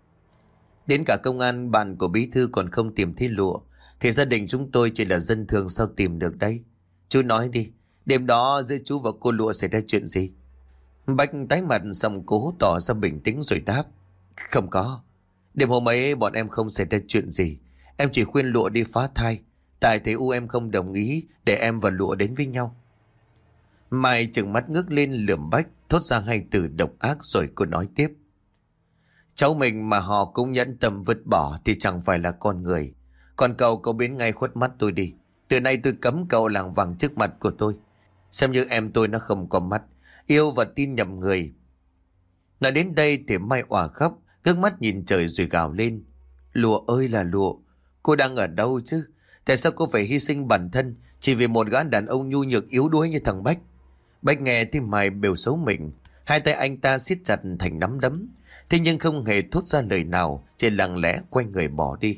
Đến cả công an bạn của bí thư còn không tìm thấy lụa, thì gia đình chúng tôi chỉ là dân thường sao tìm được đây? Chú nói đi, đêm đó giữa chú và cô lụa xảy ra chuyện gì? Bách tái mặt xong cố tỏ ra bình tĩnh rồi đáp. Không có. Đêm hôm ấy bọn em không xảy ra chuyện gì. Em chỉ khuyên lụa đi phá thai. Tại thế u em không đồng ý để em và lụa đến với nhau. Mai chừng mắt ngước lên lườm Bách thốt ra hai từ độc ác rồi cô nói tiếp. Cháu mình mà họ cũng nhẫn tâm vứt bỏ thì chẳng phải là con người. Còn cậu cậu biến ngay khuất mắt tôi đi. Từ nay tôi cấm cậu làng vàng trước mặt của tôi. Xem như em tôi nó không có mắt. Yêu và tin nhầm người. Nói đến đây thì Mai òa khóc. Ngước mắt nhìn trời rồi gào lên. Lụa ơi là lụa. Cô đang ở đâu chứ? Tại sao cô phải hy sinh bản thân chỉ vì một gã đàn ông nhu nhược yếu đuối như thằng Bách? Bách nghe thì mày bều xấu mình. Hai tay anh ta siết chặt thành nắm đấm. Thế nhưng không hề thốt ra lời nào, chỉ lặng lẽ quay người bỏ đi.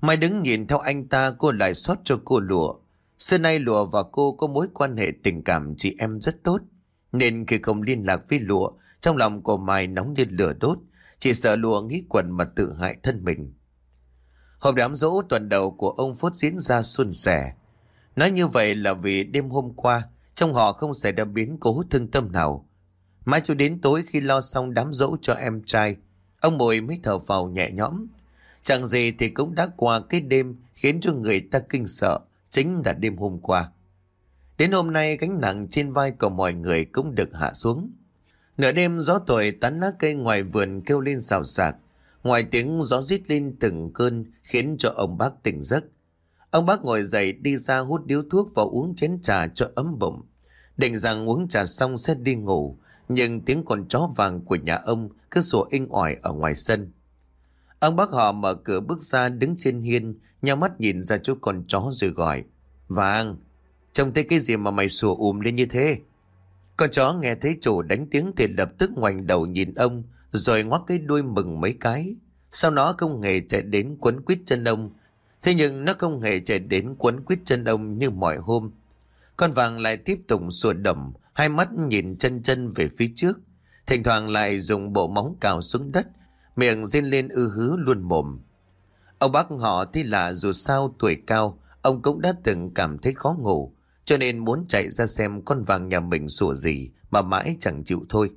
Mai đứng nhìn theo anh ta, cô lại xót cho cô lụa. Xưa nay lụa và cô có mối quan hệ tình cảm chị em rất tốt. Nên khi không liên lạc với lụa, trong lòng của Mai nóng như lửa đốt. Chỉ sợ lụa nghĩ quần mà tự hại thân mình. Hôm đám dỗ tuần đầu của ông Phút diễn ra xuân sẻ. Nói như vậy là vì đêm hôm qua, trong họ không xảy ra biến cố thương tâm nào. Mãi cho đến tối khi lo xong đám dỗ cho em trai, ông Mùi mới thở vào nhẹ nhõm. Chẳng gì thì cũng đã qua cái đêm khiến cho người ta kinh sợ, chính là đêm hôm qua. Đến hôm nay gánh nặng trên vai của mọi người cũng được hạ xuống. Nửa đêm gió tuổi tán lá cây ngoài vườn kêu lên xào xạc. Ngoài tiếng gió rít lên từng cơn khiến cho ông bác tỉnh giấc. Ông bác ngồi dậy đi ra hút điếu thuốc và uống chén trà cho ấm bụng. Định rằng uống trà xong sẽ đi ngủ, nhưng tiếng con chó vàng của nhà ông cứ sủa inh ỏi ở ngoài sân. Ông bác họ mở cửa bước ra đứng trên hiên, nhau mắt nhìn ra chỗ con chó rồi gọi. Vàng, trông thấy cái gì mà mày sủa ùm lên như thế? Con chó nghe thấy chủ đánh tiếng thì lập tức ngoảnh đầu nhìn ông, rồi ngoắc cái đuôi mừng mấy cái. Sau đó không hề chạy đến quấn quýt chân ông. Thế nhưng nó không hề chạy đến quấn quýt chân ông như mọi hôm. Con vàng lại tiếp tục sủa đầm, hai mắt nhìn chân chân về phía trước. Thỉnh thoảng lại dùng bộ móng cào xuống đất, miệng rên lên ư hứ luôn mồm. Ông bác họ thì là dù sao tuổi cao, ông cũng đã từng cảm thấy khó ngủ, cho nên muốn chạy ra xem con vàng nhà mình sủa gì mà mãi chẳng chịu thôi.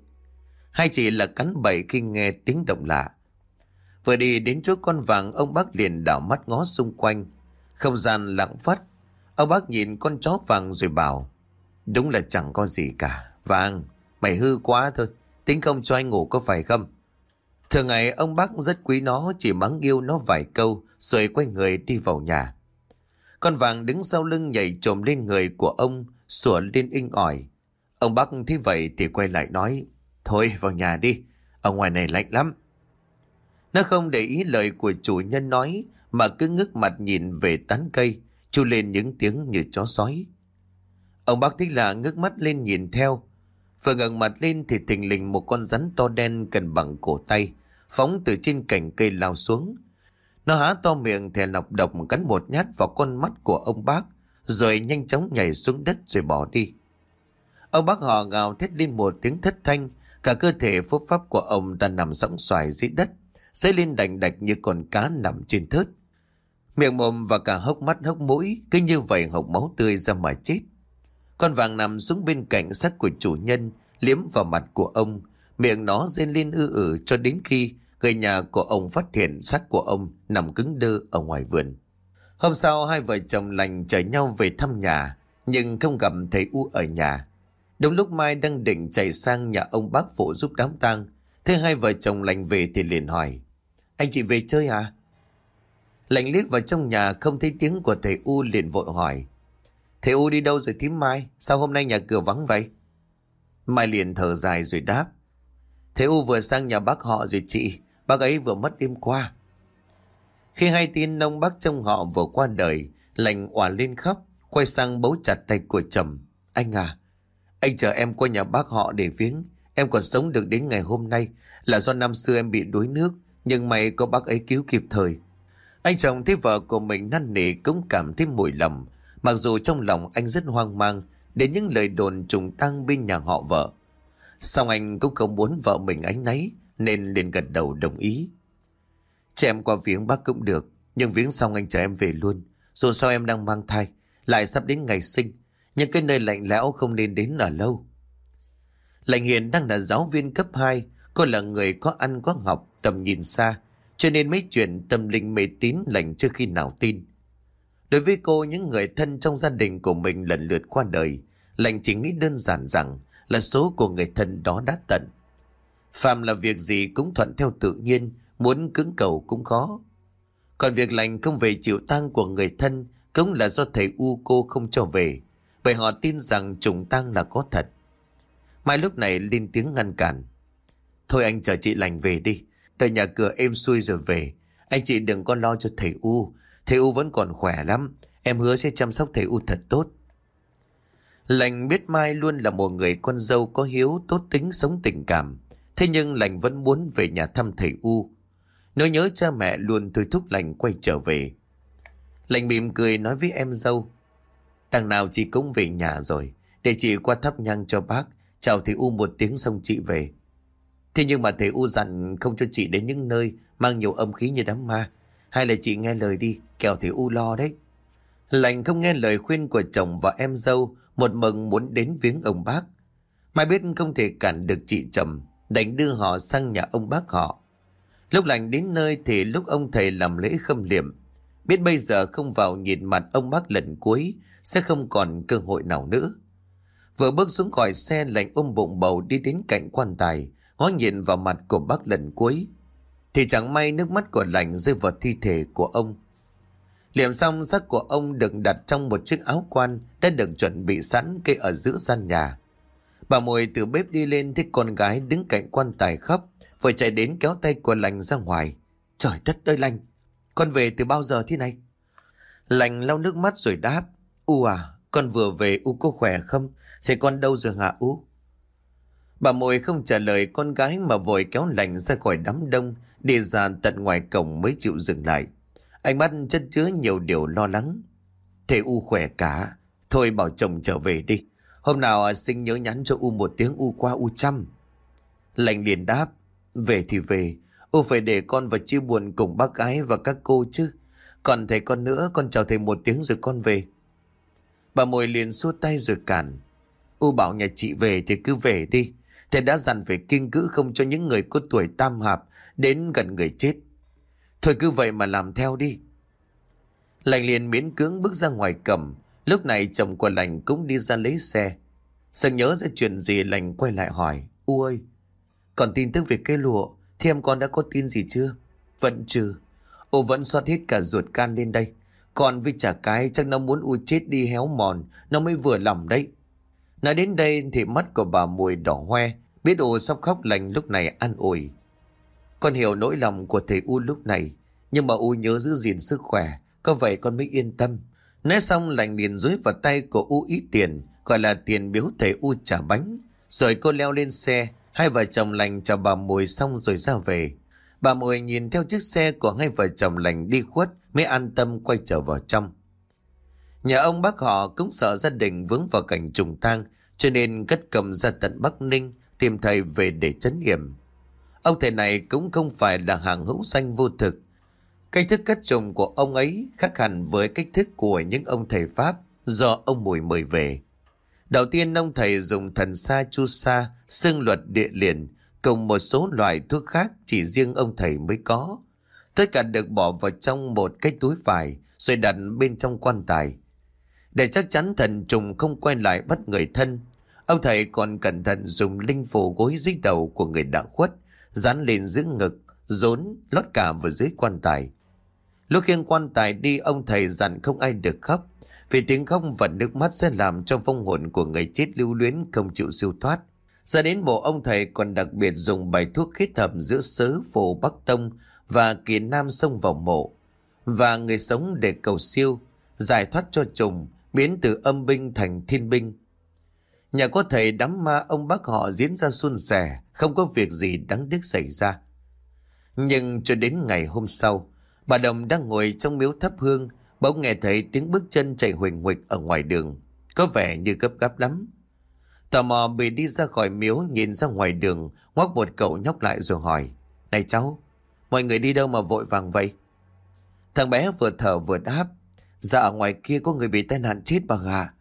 hai chị là cắn bậy khi nghe tiếng động lạ. Vừa đi đến chỗ con vàng, ông bác liền đảo mắt ngó xung quanh. Không gian lặng phát, Ông bác nhìn con chó vàng rồi bảo Đúng là chẳng có gì cả. Vàng, mày hư quá thôi. Tính không cho anh ngủ có phải không? Thường ngày ông bác rất quý nó Chỉ mắng yêu nó vài câu Rồi quay người đi vào nhà. Con vàng đứng sau lưng nhảy trồm lên người của ông Sủa lên inh ỏi. Ông bác thấy vậy thì quay lại nói Thôi vào nhà đi. Ở ngoài này lạnh lắm. Nó không để ý lời của chủ nhân nói Mà cứ ngước mặt nhìn về tán cây chu lên những tiếng như chó sói. Ông bác thích là ngước mắt lên nhìn theo. Vừa ngẩng mặt lên thì thình lình một con rắn to đen cần bằng cổ tay, phóng từ trên cành cây lao xuống. Nó há to miệng thè lọc độc cắn một nhát vào con mắt của ông bác, rồi nhanh chóng nhảy xuống đất rồi bỏ đi. Ông bác họ gào thét lên một tiếng thất thanh, cả cơ thể phúc pháp của ông đang nằm sóng xoài dưới đất, dấy lên đành đạch như con cá nằm trên thớt. Miệng mồm và cả hốc mắt hốc mũi cứ như vậy hộc máu tươi ra mà chết. Con vàng nằm xuống bên cạnh xác của chủ nhân, liếm vào mặt của ông. Miệng nó rên lên ư ử cho đến khi người nhà của ông phát hiện xác của ông nằm cứng đơ ở ngoài vườn. Hôm sau hai vợ chồng lành chở nhau về thăm nhà, nhưng không gặp thầy U ở nhà. Đúng lúc Mai đang định chạy sang nhà ông bác phụ giúp đám tang, thế hai vợ chồng lành về thì liền hỏi, anh chị về chơi à? Lành liếc vào trong nhà không thấy tiếng của thầy U liền vội hỏi. Thầy U đi đâu rồi thím Mai? Sao hôm nay nhà cửa vắng vậy? Mai liền thở dài rồi đáp. Thầy U vừa sang nhà bác họ rồi chị. Bác ấy vừa mất đêm qua. Khi hay tin ông bác trong họ vừa qua đời, lành òa lên khóc, quay sang bấu chặt tay của chồng. Anh à, anh chờ em qua nhà bác họ để viếng. Em còn sống được đến ngày hôm nay là do năm xưa em bị đuối nước, nhưng may có bác ấy cứu kịp thời. Anh chồng thấy vợ của mình năn nỉ cũng cảm thấy mùi lầm, mặc dù trong lòng anh rất hoang mang đến những lời đồn trùng tăng bên nhà họ vợ. Xong anh cũng không muốn vợ mình ánh náy nên liền gật đầu đồng ý. trẻ em qua viếng bác cũng được, nhưng viếng xong anh chờ em về luôn. Dù sao em đang mang thai, lại sắp đến ngày sinh, nhưng cái nơi lạnh lẽo không nên đến ở lâu. Lạnh Hiền đang là giáo viên cấp 2, cô là người có ăn có học, tầm nhìn xa, cho nên mấy chuyện tâm linh mê tín lành chưa khi nào tin. Đối với cô, những người thân trong gia đình của mình lần lượt qua đời, lành chỉ nghĩ đơn giản rằng là số của người thân đó đã tận. Phạm là việc gì cũng thuận theo tự nhiên, muốn cứng cầu cũng khó. Còn việc lành không về chịu tang của người thân cũng là do thầy U cô không cho về, bởi họ tin rằng trùng tang là có thật. Mai lúc này lên tiếng ngăn cản. Thôi anh chờ chị lành về đi, Tới nhà cửa êm xuôi rồi về. Anh chị đừng có lo cho thầy U. Thầy U vẫn còn khỏe lắm. Em hứa sẽ chăm sóc thầy U thật tốt. Lành biết Mai luôn là một người con dâu có hiếu, tốt tính, sống tình cảm. Thế nhưng lành vẫn muốn về nhà thăm thầy U. Nỗi nhớ cha mẹ luôn thôi thúc lành quay trở về. Lành mỉm cười nói với em dâu. Đằng nào chị cũng về nhà rồi. Để chị qua thắp nhang cho bác. Chào thầy U một tiếng xong chị về. Thế nhưng mà thầy U dặn không cho chị đến những nơi mang nhiều âm khí như đám ma. Hay là chị nghe lời đi, kẹo thì U lo đấy. Lành không nghe lời khuyên của chồng và em dâu, một mừng muốn đến viếng ông bác. Mai biết không thể cản được chị trầm, đánh đưa họ sang nhà ông bác họ. Lúc lành đến nơi thì lúc ông thầy làm lễ khâm liệm. Biết bây giờ không vào nhìn mặt ông bác lần cuối, sẽ không còn cơ hội nào nữa. Vừa bước xuống khỏi xe lành ôm bụng bầu đi đến cạnh quan tài, ngó nhìn vào mặt của bác lần cuối. Thì chẳng may nước mắt của lành rơi vào thi thể của ông. Liệm xong xác của ông được đặt trong một chiếc áo quan đã được chuẩn bị sẵn kê ở giữa gian nhà. Bà mồi từ bếp đi lên thấy con gái đứng cạnh quan tài khóc, vội chạy đến kéo tay của lành ra ngoài. Trời đất ơi lành, con về từ bao giờ thế này? Lành lau nước mắt rồi đáp. U à, con vừa về U có khỏe không? Thế con đâu rồi hả U? Bà mồi không trả lời con gái mà vội kéo lành ra khỏi đám đông, đi ra tận ngoài cổng mới chịu dừng lại. Ánh mắt chất chứa nhiều điều lo lắng. Thầy U khỏe cả, thôi bảo chồng trở về đi. Hôm nào sinh nhớ nhắn cho U một tiếng U qua U chăm. Lành liền đáp, về thì về, U phải để con và chia buồn cùng bác gái và các cô chứ. Còn thầy con nữa, con chào thầy một tiếng rồi con về. Bà mồi liền xua tay rồi cản. U bảo nhà chị về thì cứ về đi. Thầy đã dặn phải kiên cữ không cho những người có tuổi tam hạp đến gần người chết. Thôi cứ vậy mà làm theo đi. Lành liền miễn cưỡng bước ra ngoài cầm. Lúc này chồng của lành cũng đi ra lấy xe. Sợ nhớ ra chuyện gì lành quay lại hỏi. U ơi, còn tin tức về cây lụa thì em con đã có tin gì chưa? Vẫn chưa. U vẫn xoát hết cả ruột can lên đây. Còn với chả cái chắc nó muốn U chết đi héo mòn. Nó mới vừa lòng đấy. Nói đến đây thì mắt của bà mùi đỏ hoe Biết U sắp khóc lành lúc này an ủi. Con hiểu nỗi lòng của thầy U lúc này, nhưng mà U nhớ giữ gìn sức khỏe, có vậy con mới yên tâm. Nói xong lành liền dối vào tay của U ít tiền, gọi là tiền biếu thầy U trả bánh. Rồi cô leo lên xe, hai vợ chồng lành chào bà Mùi xong rồi ra về. Bà Mùi nhìn theo chiếc xe của hai vợ chồng lành đi khuất mới an tâm quay trở vào trong. Nhà ông bác họ cũng sợ gia đình vướng vào cảnh trùng tang cho nên cất cầm ra tận Bắc Ninh tìm thầy về để chấn hiểm. Ông thầy này cũng không phải là hàng hữu danh vô thực. Cách thức cất trùng của ông ấy khác hẳn với cách thức của những ông thầy Pháp do ông Mùi mời về. Đầu tiên ông thầy dùng thần sa chu sa, xương luật địa liền cùng một số loại thuốc khác chỉ riêng ông thầy mới có. Tất cả được bỏ vào trong một cái túi vải rồi đặt bên trong quan tài. Để chắc chắn thần trùng không quay lại bắt người thân, Ông thầy còn cẩn thận dùng linh phù gối dưới đầu của người đã khuất, dán lên giữa ngực, rốn, lót cả vào dưới quan tài. Lúc khiêng quan tài đi ông thầy dặn không ai được khóc vì tiếng khóc và nước mắt sẽ làm cho vong hồn của người chết lưu luyến không chịu siêu thoát. Ra đến bộ ông thầy còn đặc biệt dùng bài thuốc kết hợp giữa sớ phổ Bắc Tông và kỳ nam sông vào mộ và người sống để cầu siêu, giải thoát cho trùng, biến từ âm binh thành thiên binh. Nhà có thầy đám ma ông bác họ diễn ra suôn sẻ, không có việc gì đáng tiếc xảy ra. Nhưng cho đến ngày hôm sau, bà Đồng đang ngồi trong miếu thắp hương, bỗng nghe thấy tiếng bước chân chạy huỳnh huỳnh ở ngoài đường, có vẻ như gấp gáp lắm. Tò mò bị đi ra khỏi miếu nhìn ra ngoài đường, ngoắc một cậu nhóc lại rồi hỏi, Này cháu, mọi người đi đâu mà vội vàng vậy? Thằng bé vừa thở vừa đáp, Dạ ở ngoài kia có người bị tai nạn chết bà gà.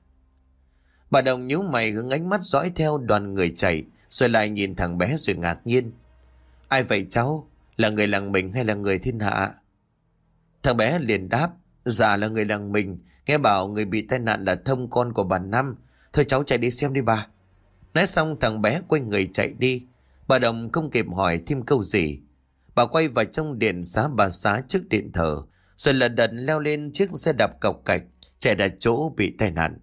Bà Đồng nhíu mày hướng ánh mắt dõi theo đoàn người chạy, rồi lại nhìn thằng bé rồi ngạc nhiên. Ai vậy cháu? Là người làng mình hay là người thiên hạ? Thằng bé liền đáp, dạ là người làng mình, nghe bảo người bị tai nạn là thông con của bà Năm. Thôi cháu chạy đi xem đi bà. Nói xong thằng bé quay người chạy đi. Bà Đồng không kịp hỏi thêm câu gì. Bà quay vào trong điện xá bà xá trước điện thờ, rồi lần đần leo lên chiếc xe đạp cọc cạch, chạy ra chỗ bị tai nạn.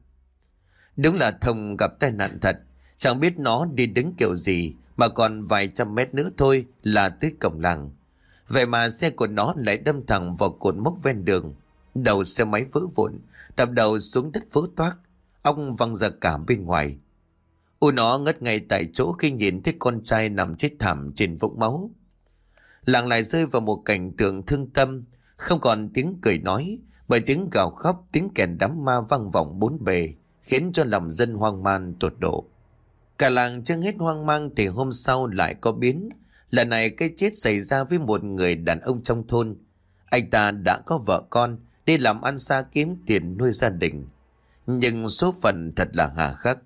Đúng là Thông gặp tai nạn thật, chẳng biết nó đi đứng kiểu gì, mà còn vài trăm mét nữa thôi là tới cổng làng. Vậy mà xe của nó lại đâm thẳng vào cột mốc ven đường. Đầu xe máy vỡ vụn, đập đầu xuống đất vỡ toác, ông văng ra cả bên ngoài. U nó ngất ngay tại chỗ khi nhìn thấy con trai nằm chết thảm trên vũng máu. Làng lại rơi vào một cảnh tượng thương tâm, không còn tiếng cười nói, bởi tiếng gào khóc, tiếng kèn đám ma vang vọng bốn bề, khiến cho lòng dân hoang mang tột độ. Cả làng chưa hết hoang mang thì hôm sau lại có biến. Lần này cái chết xảy ra với một người đàn ông trong thôn. Anh ta đã có vợ con, đi làm ăn xa kiếm tiền nuôi gia đình. Nhưng số phận thật là hà khắc.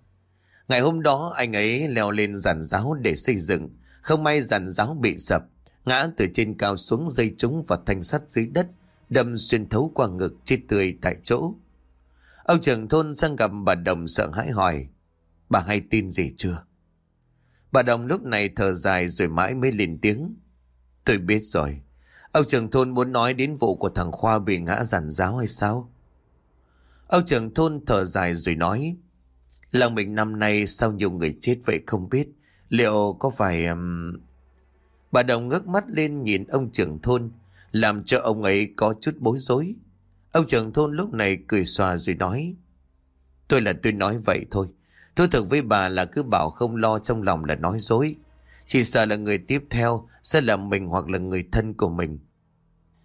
Ngày hôm đó anh ấy leo lên giàn giáo để xây dựng. Không may giàn giáo bị sập ngã từ trên cao xuống dây trúng vào thanh sắt dưới đất, đâm xuyên thấu qua ngực chết tươi tại chỗ. Ông trưởng thôn sang gặp bà Đồng sợ hãi hỏi, bà hay tin gì chưa? Bà Đồng lúc này thở dài rồi mãi mới lên tiếng. Tôi biết rồi, ông trưởng thôn muốn nói đến vụ của thằng Khoa bị ngã giàn giáo hay sao? Ông trưởng thôn thở dài rồi nói, làng mình năm nay sao nhiều người chết vậy không biết, liệu có phải... Um... Bà Đồng ngước mắt lên nhìn ông trưởng thôn, làm cho ông ấy có chút bối rối. Ông trưởng thôn lúc này cười xòa rồi nói, Tôi là tôi nói vậy thôi. Tôi thực với bà là cứ bảo không lo trong lòng là nói dối. Chỉ sợ là người tiếp theo sẽ là mình hoặc là người thân của mình.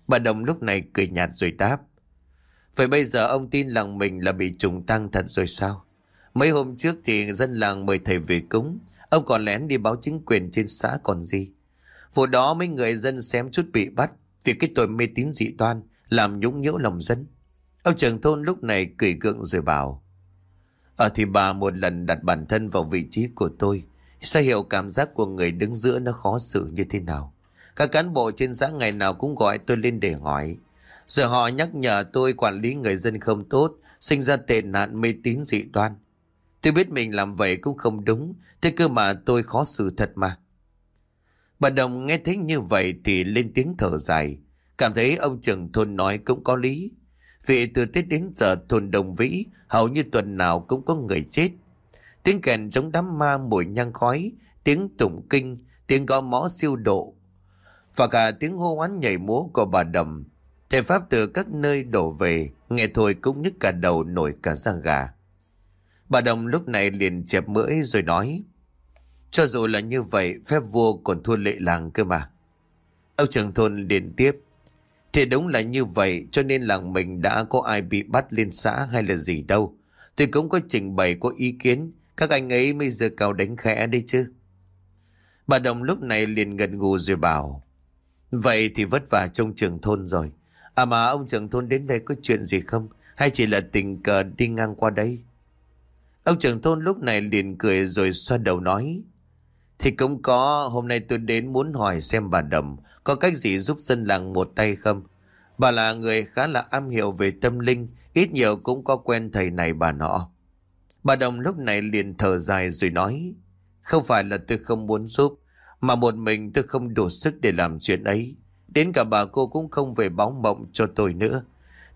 Bà Đồng lúc này cười nhạt rồi đáp. Vậy bây giờ ông tin làng mình là bị trùng tăng thật rồi sao? Mấy hôm trước thì dân làng mời thầy về cúng. Ông còn lén đi báo chính quyền trên xã còn gì. Vụ đó mấy người dân xém chút bị bắt vì cái tội mê tín dị đoan làm nhũng nhiễu lòng dân. Ông trưởng thôn lúc này cười gượng rồi bảo Ở thì bà một lần đặt bản thân vào vị trí của tôi, sẽ hiểu cảm giác của người đứng giữa nó khó xử như thế nào Các cán bộ trên xã ngày nào cũng gọi tôi lên để hỏi Rồi họ nhắc nhở tôi quản lý người dân không tốt, Sinh ra tệ nạn mê tín dị đoan Tôi biết mình làm vậy cũng không đúng, Thế cơ mà tôi khó xử thật mà Bà Đồng nghe thấy như vậy thì lên tiếng thở dài. Cảm thấy ông trưởng thôn nói cũng có lý. Vì từ Tết đến giờ thôn Đồng Vĩ hầu như tuần nào cũng có người chết. Tiếng kèn chống đám ma mùi nhang khói, tiếng tụng kinh, tiếng gõ mõ siêu độ. Và cả tiếng hô hoán nhảy múa của bà Đầm. Thầy Pháp từ các nơi đổ về, nghe thôi cũng nhức cả đầu nổi cả da gà. Bà Đồng lúc này liền chẹp mưỡi rồi nói. Cho dù là như vậy, phép vua còn thua lệ làng cơ mà. Ông trưởng thôn liền tiếp. Thì đúng là như vậy, cho nên làng mình đã có ai bị bắt lên xã hay là gì đâu. Tôi cũng có trình bày có ý kiến, các anh ấy mới giờ cao đánh khẽ đấy chứ. Bà Đồng lúc này liền gần gù rồi bảo. Vậy thì vất vả trong trường thôn rồi. À mà ông trưởng thôn đến đây có chuyện gì không? Hay chỉ là tình cờ đi ngang qua đây? Ông trưởng thôn lúc này liền cười rồi xoa đầu nói. Thì cũng có, hôm nay tôi đến muốn hỏi xem bà Đầm có cách gì giúp dân làng một tay không? Bà là người khá là am hiểu về tâm linh, ít nhiều cũng có quen thầy này bà nọ. Bà Đồng lúc này liền thở dài rồi nói, không phải là tôi không muốn giúp, mà một mình tôi không đủ sức để làm chuyện ấy. Đến cả bà cô cũng không về báo mộng cho tôi nữa.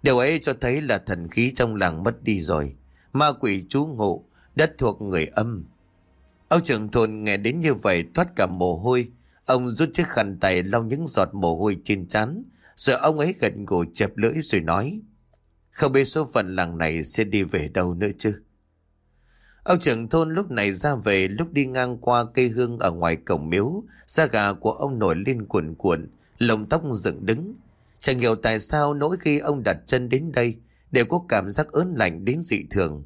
Điều ấy cho thấy là thần khí trong làng mất đi rồi. Ma quỷ chú ngụ, đất thuộc người âm. Ông trưởng thôn nghe đến như vậy thoát cả mồ hôi. Ông rút chiếc khăn tay lau những giọt mồ hôi trên trán. Rồi ông ấy gật gù chẹp lưỡi rồi nói. Không biết số phận làng này sẽ đi về đâu nữa chứ. Ông trưởng thôn lúc này ra về lúc đi ngang qua cây hương ở ngoài cổng miếu, da gà của ông nổi lên cuộn cuộn, lông tóc dựng đứng. Chẳng hiểu tại sao nỗi khi ông đặt chân đến đây đều có cảm giác ớn lạnh đến dị thường.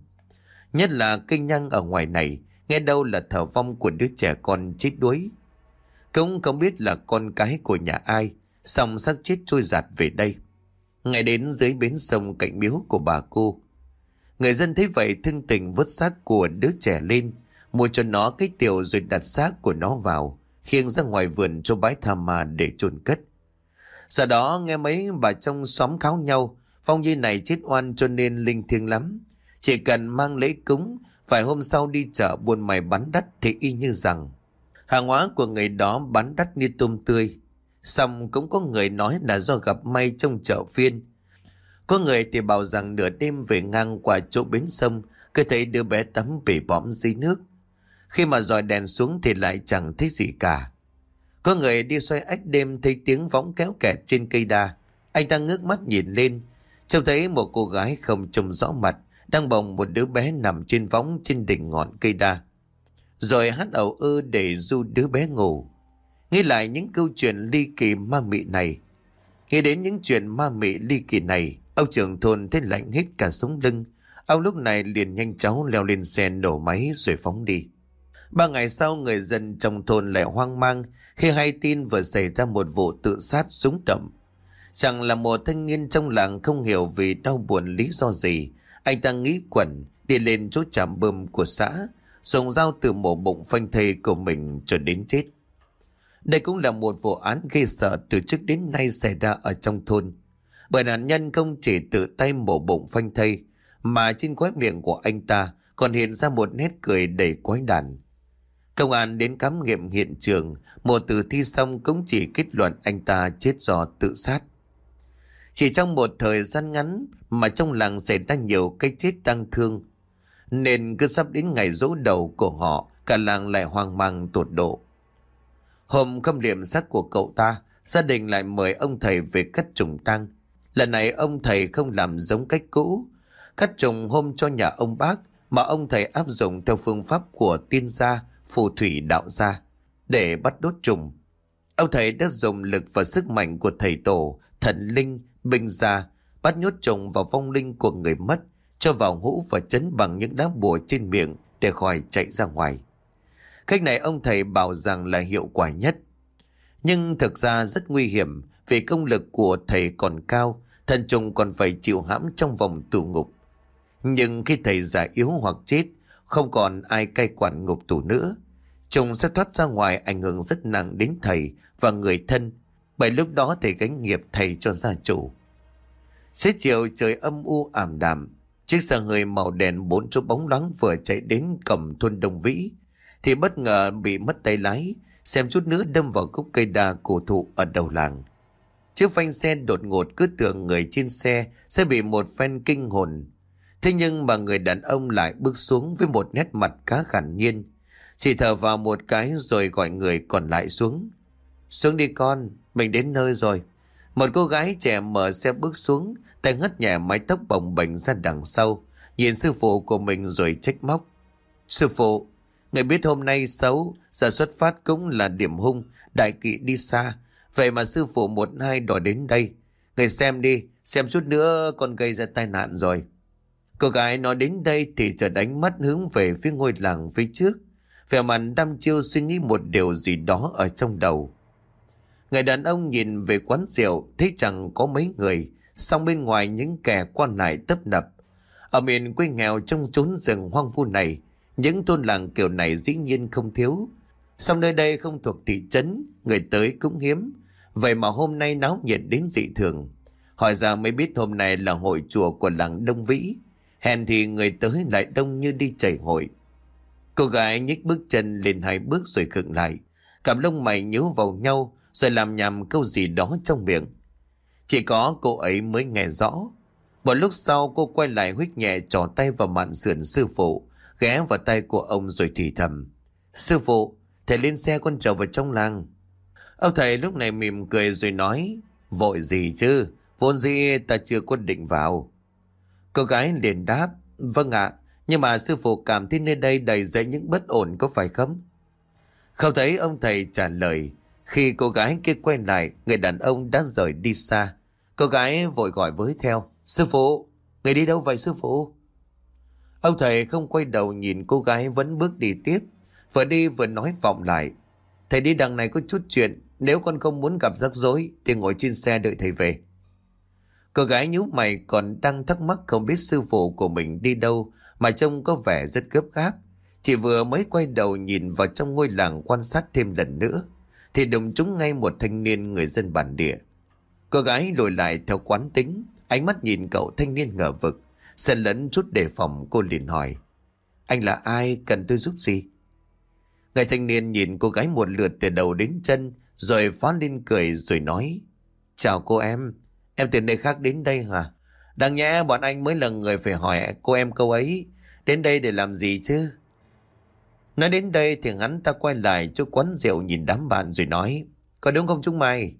Nhất là cây nhang ở ngoài này, nghe đâu là thở vong của đứa trẻ con chết đuối. Cũng không biết là con cái của nhà ai, xong xác chết trôi giạt về đây. Ngay đến dưới bến sông cạnh miếu của bà cô, Người dân thấy vậy thương tình vứt xác của đứa trẻ lên, mua cho nó cái tiểu rồi đặt xác của nó vào, khiêng ra ngoài vườn cho bãi tha mà để chôn cất. Sau đó nghe mấy bà trong xóm kháo nhau, Phong Nhi này chết oan cho nên linh thiêng lắm. Chỉ cần mang lễ cúng, vài hôm sau đi chợ buôn mày bắn đắt thì y như rằng hàng hóa của người đó bán đắt như tôm tươi. Xong cũng có người nói là do gặp may trong chợ phiên, có người thì bảo rằng nửa đêm về ngang qua chỗ bến sông, cứ thấy đứa bé tắm bị bõm dưới nước. Khi mà dòi đèn xuống thì lại chẳng thấy gì cả. Có người đi xoay ách đêm thấy tiếng võng kéo kẹt trên cây đa. Anh ta ngước mắt nhìn lên, trông thấy một cô gái không trông rõ mặt, đang bồng một đứa bé nằm trên võng trên đỉnh ngọn cây đa. Rồi hát ẩu ơ để du đứa bé ngủ. Nghĩ lại những câu chuyện ly kỳ ma mị này. Nghĩ đến những chuyện ma mị ly kỳ này, Ông trưởng thôn thấy lạnh hết cả sống lưng. Ông lúc này liền nhanh chóng leo lên xe nổ máy rồi phóng đi. Ba ngày sau người dân trong thôn lại hoang mang khi hay tin vừa xảy ra một vụ tự sát súng đậm. Chẳng là một thanh niên trong làng không hiểu vì đau buồn lý do gì. Anh ta nghĩ quẩn đi lên chỗ trạm bơm của xã, dùng dao từ mổ bụng phanh thây của mình cho đến chết. Đây cũng là một vụ án gây sợ từ trước đến nay xảy ra ở trong thôn. Bởi nạn nhân không chỉ tự tay mổ bụng phanh thây, mà trên khóe miệng của anh ta còn hiện ra một nét cười đầy quái đản. Công an đến khám nghiệm hiện trường, một tử thi xong cũng chỉ kết luận anh ta chết do tự sát. Chỉ trong một thời gian ngắn mà trong làng xảy ra nhiều cái chết tăng thương, nên cứ sắp đến ngày dỗ đầu của họ, cả làng lại hoang mang tột độ. Hôm khâm liệm xác của cậu ta, gia đình lại mời ông thầy về cắt trùng tăng. Lần này ông thầy không làm giống cách cũ. Cắt trùng hôm cho nhà ông bác mà ông thầy áp dụng theo phương pháp của tiên gia, phù thủy đạo gia để bắt đốt trùng. Ông thầy đã dùng lực và sức mạnh của thầy tổ, thần linh, binh ra bắt nhốt chồng vào vong linh của người mất cho vào hũ và chấn bằng những đám bùa trên miệng để khỏi chạy ra ngoài. Cách này ông thầy bảo rằng là hiệu quả nhất. Nhưng thực ra rất nguy hiểm vì công lực của thầy còn cao thần trùng còn phải chịu hãm trong vòng tù ngục. Nhưng khi thầy già yếu hoặc chết, không còn ai cai quản ngục tù nữa. Trùng sẽ thoát ra ngoài ảnh hưởng rất nặng đến thầy và người thân, bởi lúc đó thầy gánh nghiệp thầy cho gia chủ. Xế chiều trời âm u ảm đạm, chiếc xe hơi màu đèn bốn chỗ bóng loáng vừa chạy đến cầm thôn Đông Vĩ, thì bất ngờ bị mất tay lái, xem chút nữa đâm vào gốc cây đa cổ thụ ở đầu làng. Chiếc phanh xe đột ngột cứ tưởng người trên xe sẽ bị một phen kinh hồn. Thế nhưng mà người đàn ông lại bước xuống với một nét mặt khá khản nhiên. Chỉ thở vào một cái rồi gọi người còn lại xuống. Xuống đi con, mình đến nơi rồi. Một cô gái trẻ mở xe bước xuống, tay ngắt nhẹ mái tóc bồng bềnh ra đằng sau, nhìn sư phụ của mình rồi trách móc. Sư phụ, người biết hôm nay xấu, giờ xuất phát cũng là điểm hung, đại kỵ đi xa, Vậy mà sư phụ một hai đòi đến đây. Người xem đi, xem chút nữa còn gây ra tai nạn rồi. Cô gái nói đến đây thì chợt đánh mắt hướng về phía ngôi làng phía trước. Vẻ mặt đăm chiêu suy nghĩ một điều gì đó ở trong đầu. Người đàn ông nhìn về quán rượu thấy chẳng có mấy người, song bên ngoài những kẻ quan lại tấp nập. Ở miền quê nghèo trong chốn rừng hoang vu này, những thôn làng kiểu này dĩ nhiên không thiếu. Song nơi đây không thuộc thị trấn, người tới cũng hiếm. Vậy mà hôm nay náo nhiệt đến dị thường. Hỏi ra mới biết hôm nay là hội chùa của làng Đông Vĩ. Hèn thì người tới lại đông như đi chảy hội. Cô gái nhích bước chân lên hai bước rồi khựng lại. Cặp lông mày nhíu vào nhau rồi làm nhầm câu gì đó trong miệng. Chỉ có cô ấy mới nghe rõ. Một lúc sau cô quay lại huyết nhẹ trò tay vào mạn sườn sư phụ, ghé vào tay của ông rồi thì thầm. Sư phụ, thầy lên xe con trở vào trong làng. Ông thầy lúc này mỉm cười rồi nói, vội gì chứ, vốn dĩ ta chưa quân định vào. Cô gái liền đáp, vâng ạ, nhưng mà sư phụ cảm thấy nơi đây đầy dậy những bất ổn có phải không? Không thấy ông thầy trả lời, khi cô gái kia quay lại, người đàn ông đã rời đi xa. Cô gái vội gọi với theo, sư phụ, người đi đâu vậy sư phụ? Ông thầy không quay đầu nhìn cô gái vẫn bước đi tiếp, vừa đi vừa nói vọng lại. Thầy đi đằng này có chút chuyện, nếu con không muốn gặp rắc rối thì ngồi trên xe đợi thầy về. Cô gái nhíu mày còn đang thắc mắc không biết sư phụ của mình đi đâu mà trông có vẻ rất gấp gáp. Chỉ vừa mới quay đầu nhìn vào trong ngôi làng quan sát thêm lần nữa thì đụng chúng ngay một thanh niên người dân bản địa. Cô gái lùi lại theo quán tính, ánh mắt nhìn cậu thanh niên ngờ vực, xen lẫn chút đề phòng cô liền hỏi. Anh là ai, cần tôi giúp gì? Người thanh niên nhìn cô gái một lượt từ đầu đến chân, rồi phá lên cười rồi nói. Chào cô em, em từ nơi khác đến đây hả? Đáng nhẽ bọn anh mới là người phải hỏi cô em câu ấy, đến đây để làm gì chứ? Nói đến đây thì hắn ta quay lại chỗ quán rượu nhìn đám bạn rồi nói, có đúng không chúng mày?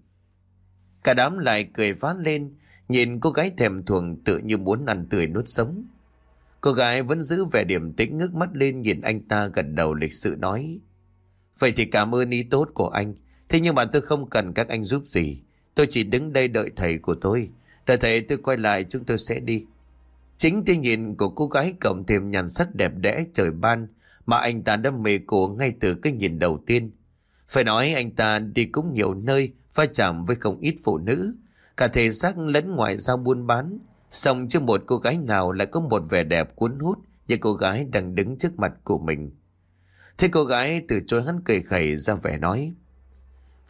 Cả đám lại cười phát lên, nhìn cô gái thèm thuồng tự như muốn ăn tươi nuốt sống. Cô gái vẫn giữ vẻ điểm tĩnh ngước mắt lên nhìn anh ta gần đầu lịch sự nói. Vậy thì cảm ơn ý tốt của anh. Thế nhưng mà tôi không cần các anh giúp gì. Tôi chỉ đứng đây đợi thầy của tôi. Đợi thầy tôi quay lại chúng tôi sẽ đi. Chính tia nhìn của cô gái cộng thêm nhàn sắc đẹp đẽ trời ban mà anh ta đã mê cổ ngay từ cái nhìn đầu tiên. Phải nói anh ta đi cũng nhiều nơi va chạm với không ít phụ nữ. Cả thể xác lẫn ngoại giao buôn bán. Xong chưa một cô gái nào lại có một vẻ đẹp cuốn hút như cô gái đang đứng trước mặt của mình. Thế cô gái từ chối hắn cười khẩy ra vẻ nói.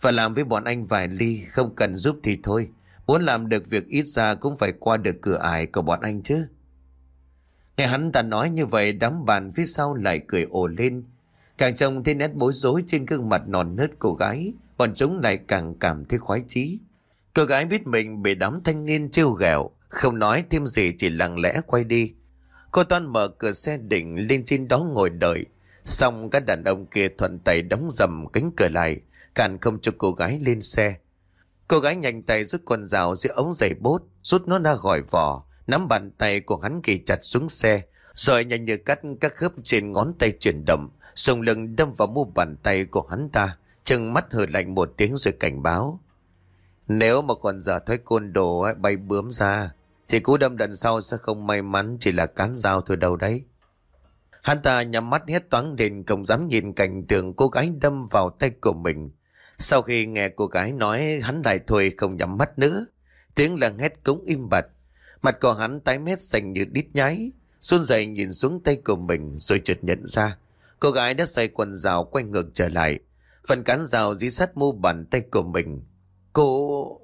và làm với bọn anh vài ly, không cần giúp thì thôi. Muốn làm được việc ít ra cũng phải qua được cửa ải của bọn anh chứ. Nghe hắn ta nói như vậy đám bàn phía sau lại cười ồ lên. Càng trông thấy nét bối rối trên gương mặt non nớt cô gái, bọn chúng lại càng cảm thấy khoái chí. Cô gái biết mình bị đám thanh niên trêu ghẹo, không nói thêm gì chỉ lặng lẽ quay đi. Cô Toan mở cửa xe định lên trên đó ngồi đợi. Xong các đàn ông kia thuận tay đóng dầm cánh cửa lại, cản không cho cô gái lên xe. Cô gái nhanh tay rút con dao giữa ống giày bốt, rút nó ra khỏi vỏ, nắm bàn tay của hắn kỳ chặt xuống xe, rồi nhanh như cắt các khớp trên ngón tay chuyển động, sùng lưng đâm vào mu bàn tay của hắn ta, chừng mắt hừ lạnh một tiếng rồi cảnh báo. Nếu mà còn giờ thói côn đồ ấy, bay bướm ra, thì cú đâm đằng sau sẽ không may mắn chỉ là cán dao thôi đâu đấy. Hắn ta nhắm mắt hét toán đền không dám nhìn cảnh tượng cô gái đâm vào tay của mình. Sau khi nghe cô gái nói hắn lại thôi không nhắm mắt nữa. Tiếng là hét cũng im bặt. Mặt của hắn tái mét xanh như đít nháy. Xuân dậy nhìn xuống tay của mình rồi chợt nhận ra. Cô gái đã xoay quần rào quay ngược trở lại. Phần cán rào dí sát mu bàn tay của mình. Cô...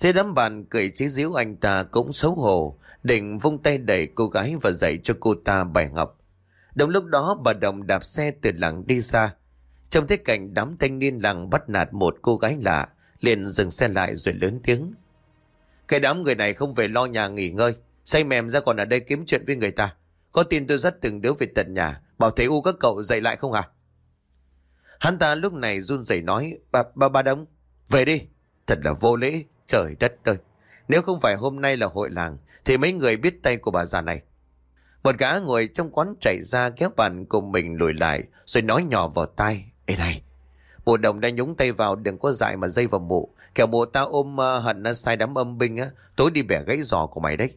Thế đám bạn cười chế giễu anh ta cũng xấu hổ, định vung tay đẩy cô gái và dạy cho cô ta bài học. Đồng lúc đó bà Đồng đạp xe từ làng đi xa. Trong thế cảnh đám thanh niên làng bắt nạt một cô gái lạ, liền dừng xe lại rồi lớn tiếng. Cái đám người này không về lo nhà nghỉ ngơi, say mềm ra còn ở đây kiếm chuyện với người ta. Có tin tôi dắt từng đứa về tận nhà, bảo thế u các cậu dậy lại không à? Hắn ta lúc này run rẩy nói, bà, bà, bà Đông, về đi. Thật là vô lễ, trời đất ơi. Nếu không phải hôm nay là hội làng, thì mấy người biết tay của bà già này. Một gã ngồi trong quán chạy ra kéo bàn cùng mình lùi lại, rồi nói nhỏ vào tai. Ê này, bộ đồng đã nhúng tay vào đừng có dại mà dây vào mụ. Kẻo bộ ta ôm uh, hận uh, sai đám âm binh, uh, tối đi bẻ gãy giò của mày đấy.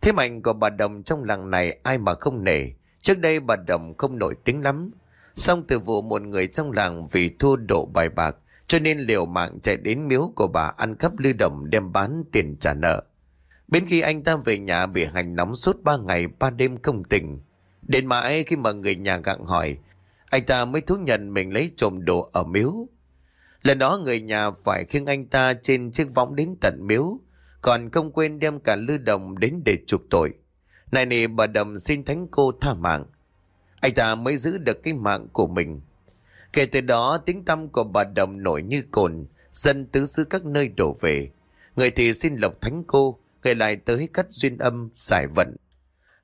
Thế mạnh của bà Đồng trong làng này ai mà không nể. Trước đây bà Đồng không nổi tiếng lắm. Xong từ vụ một người trong làng vì thua độ bài bạc cho nên liều mạng chạy đến miếu của bà ăn cắp lưu đồng đem bán tiền trả nợ. Bên khi anh ta về nhà bị hành nóng suốt ba ngày ba đêm không tỉnh. Đến mãi khi mà người nhà gặng hỏi, anh ta mới thú nhận mình lấy trộm đồ ở miếu. Lần đó người nhà phải khiêng anh ta trên chiếc võng đến tận miếu, còn không quên đem cả lư đồng đến để chuộc tội. Này nè bà đồng xin thánh cô tha mạng. Anh ta mới giữ được cái mạng của mình. Kể từ đó tiếng tâm của bà đồng nổi như cồn, dân tứ xứ các nơi đổ về. Người thì xin lộc thánh cô, người lại tới cắt duyên âm, giải vận.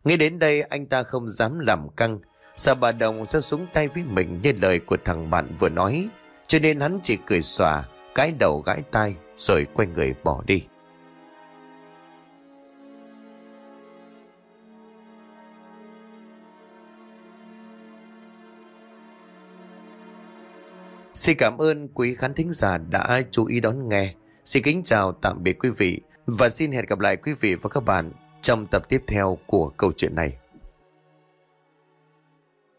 Nghe đến đây anh ta không dám làm căng, sợ bà Đồng sẽ xuống tay với mình như lời của thằng bạn vừa nói, cho nên hắn chỉ cười xòa, cái đầu gãi tai rồi quay người bỏ đi. Xin cảm ơn quý khán thính giả đã chú ý đón nghe. Xin kính chào tạm biệt quý vị và xin hẹn gặp lại quý vị và các bạn trong tập tiếp theo của câu chuyện này.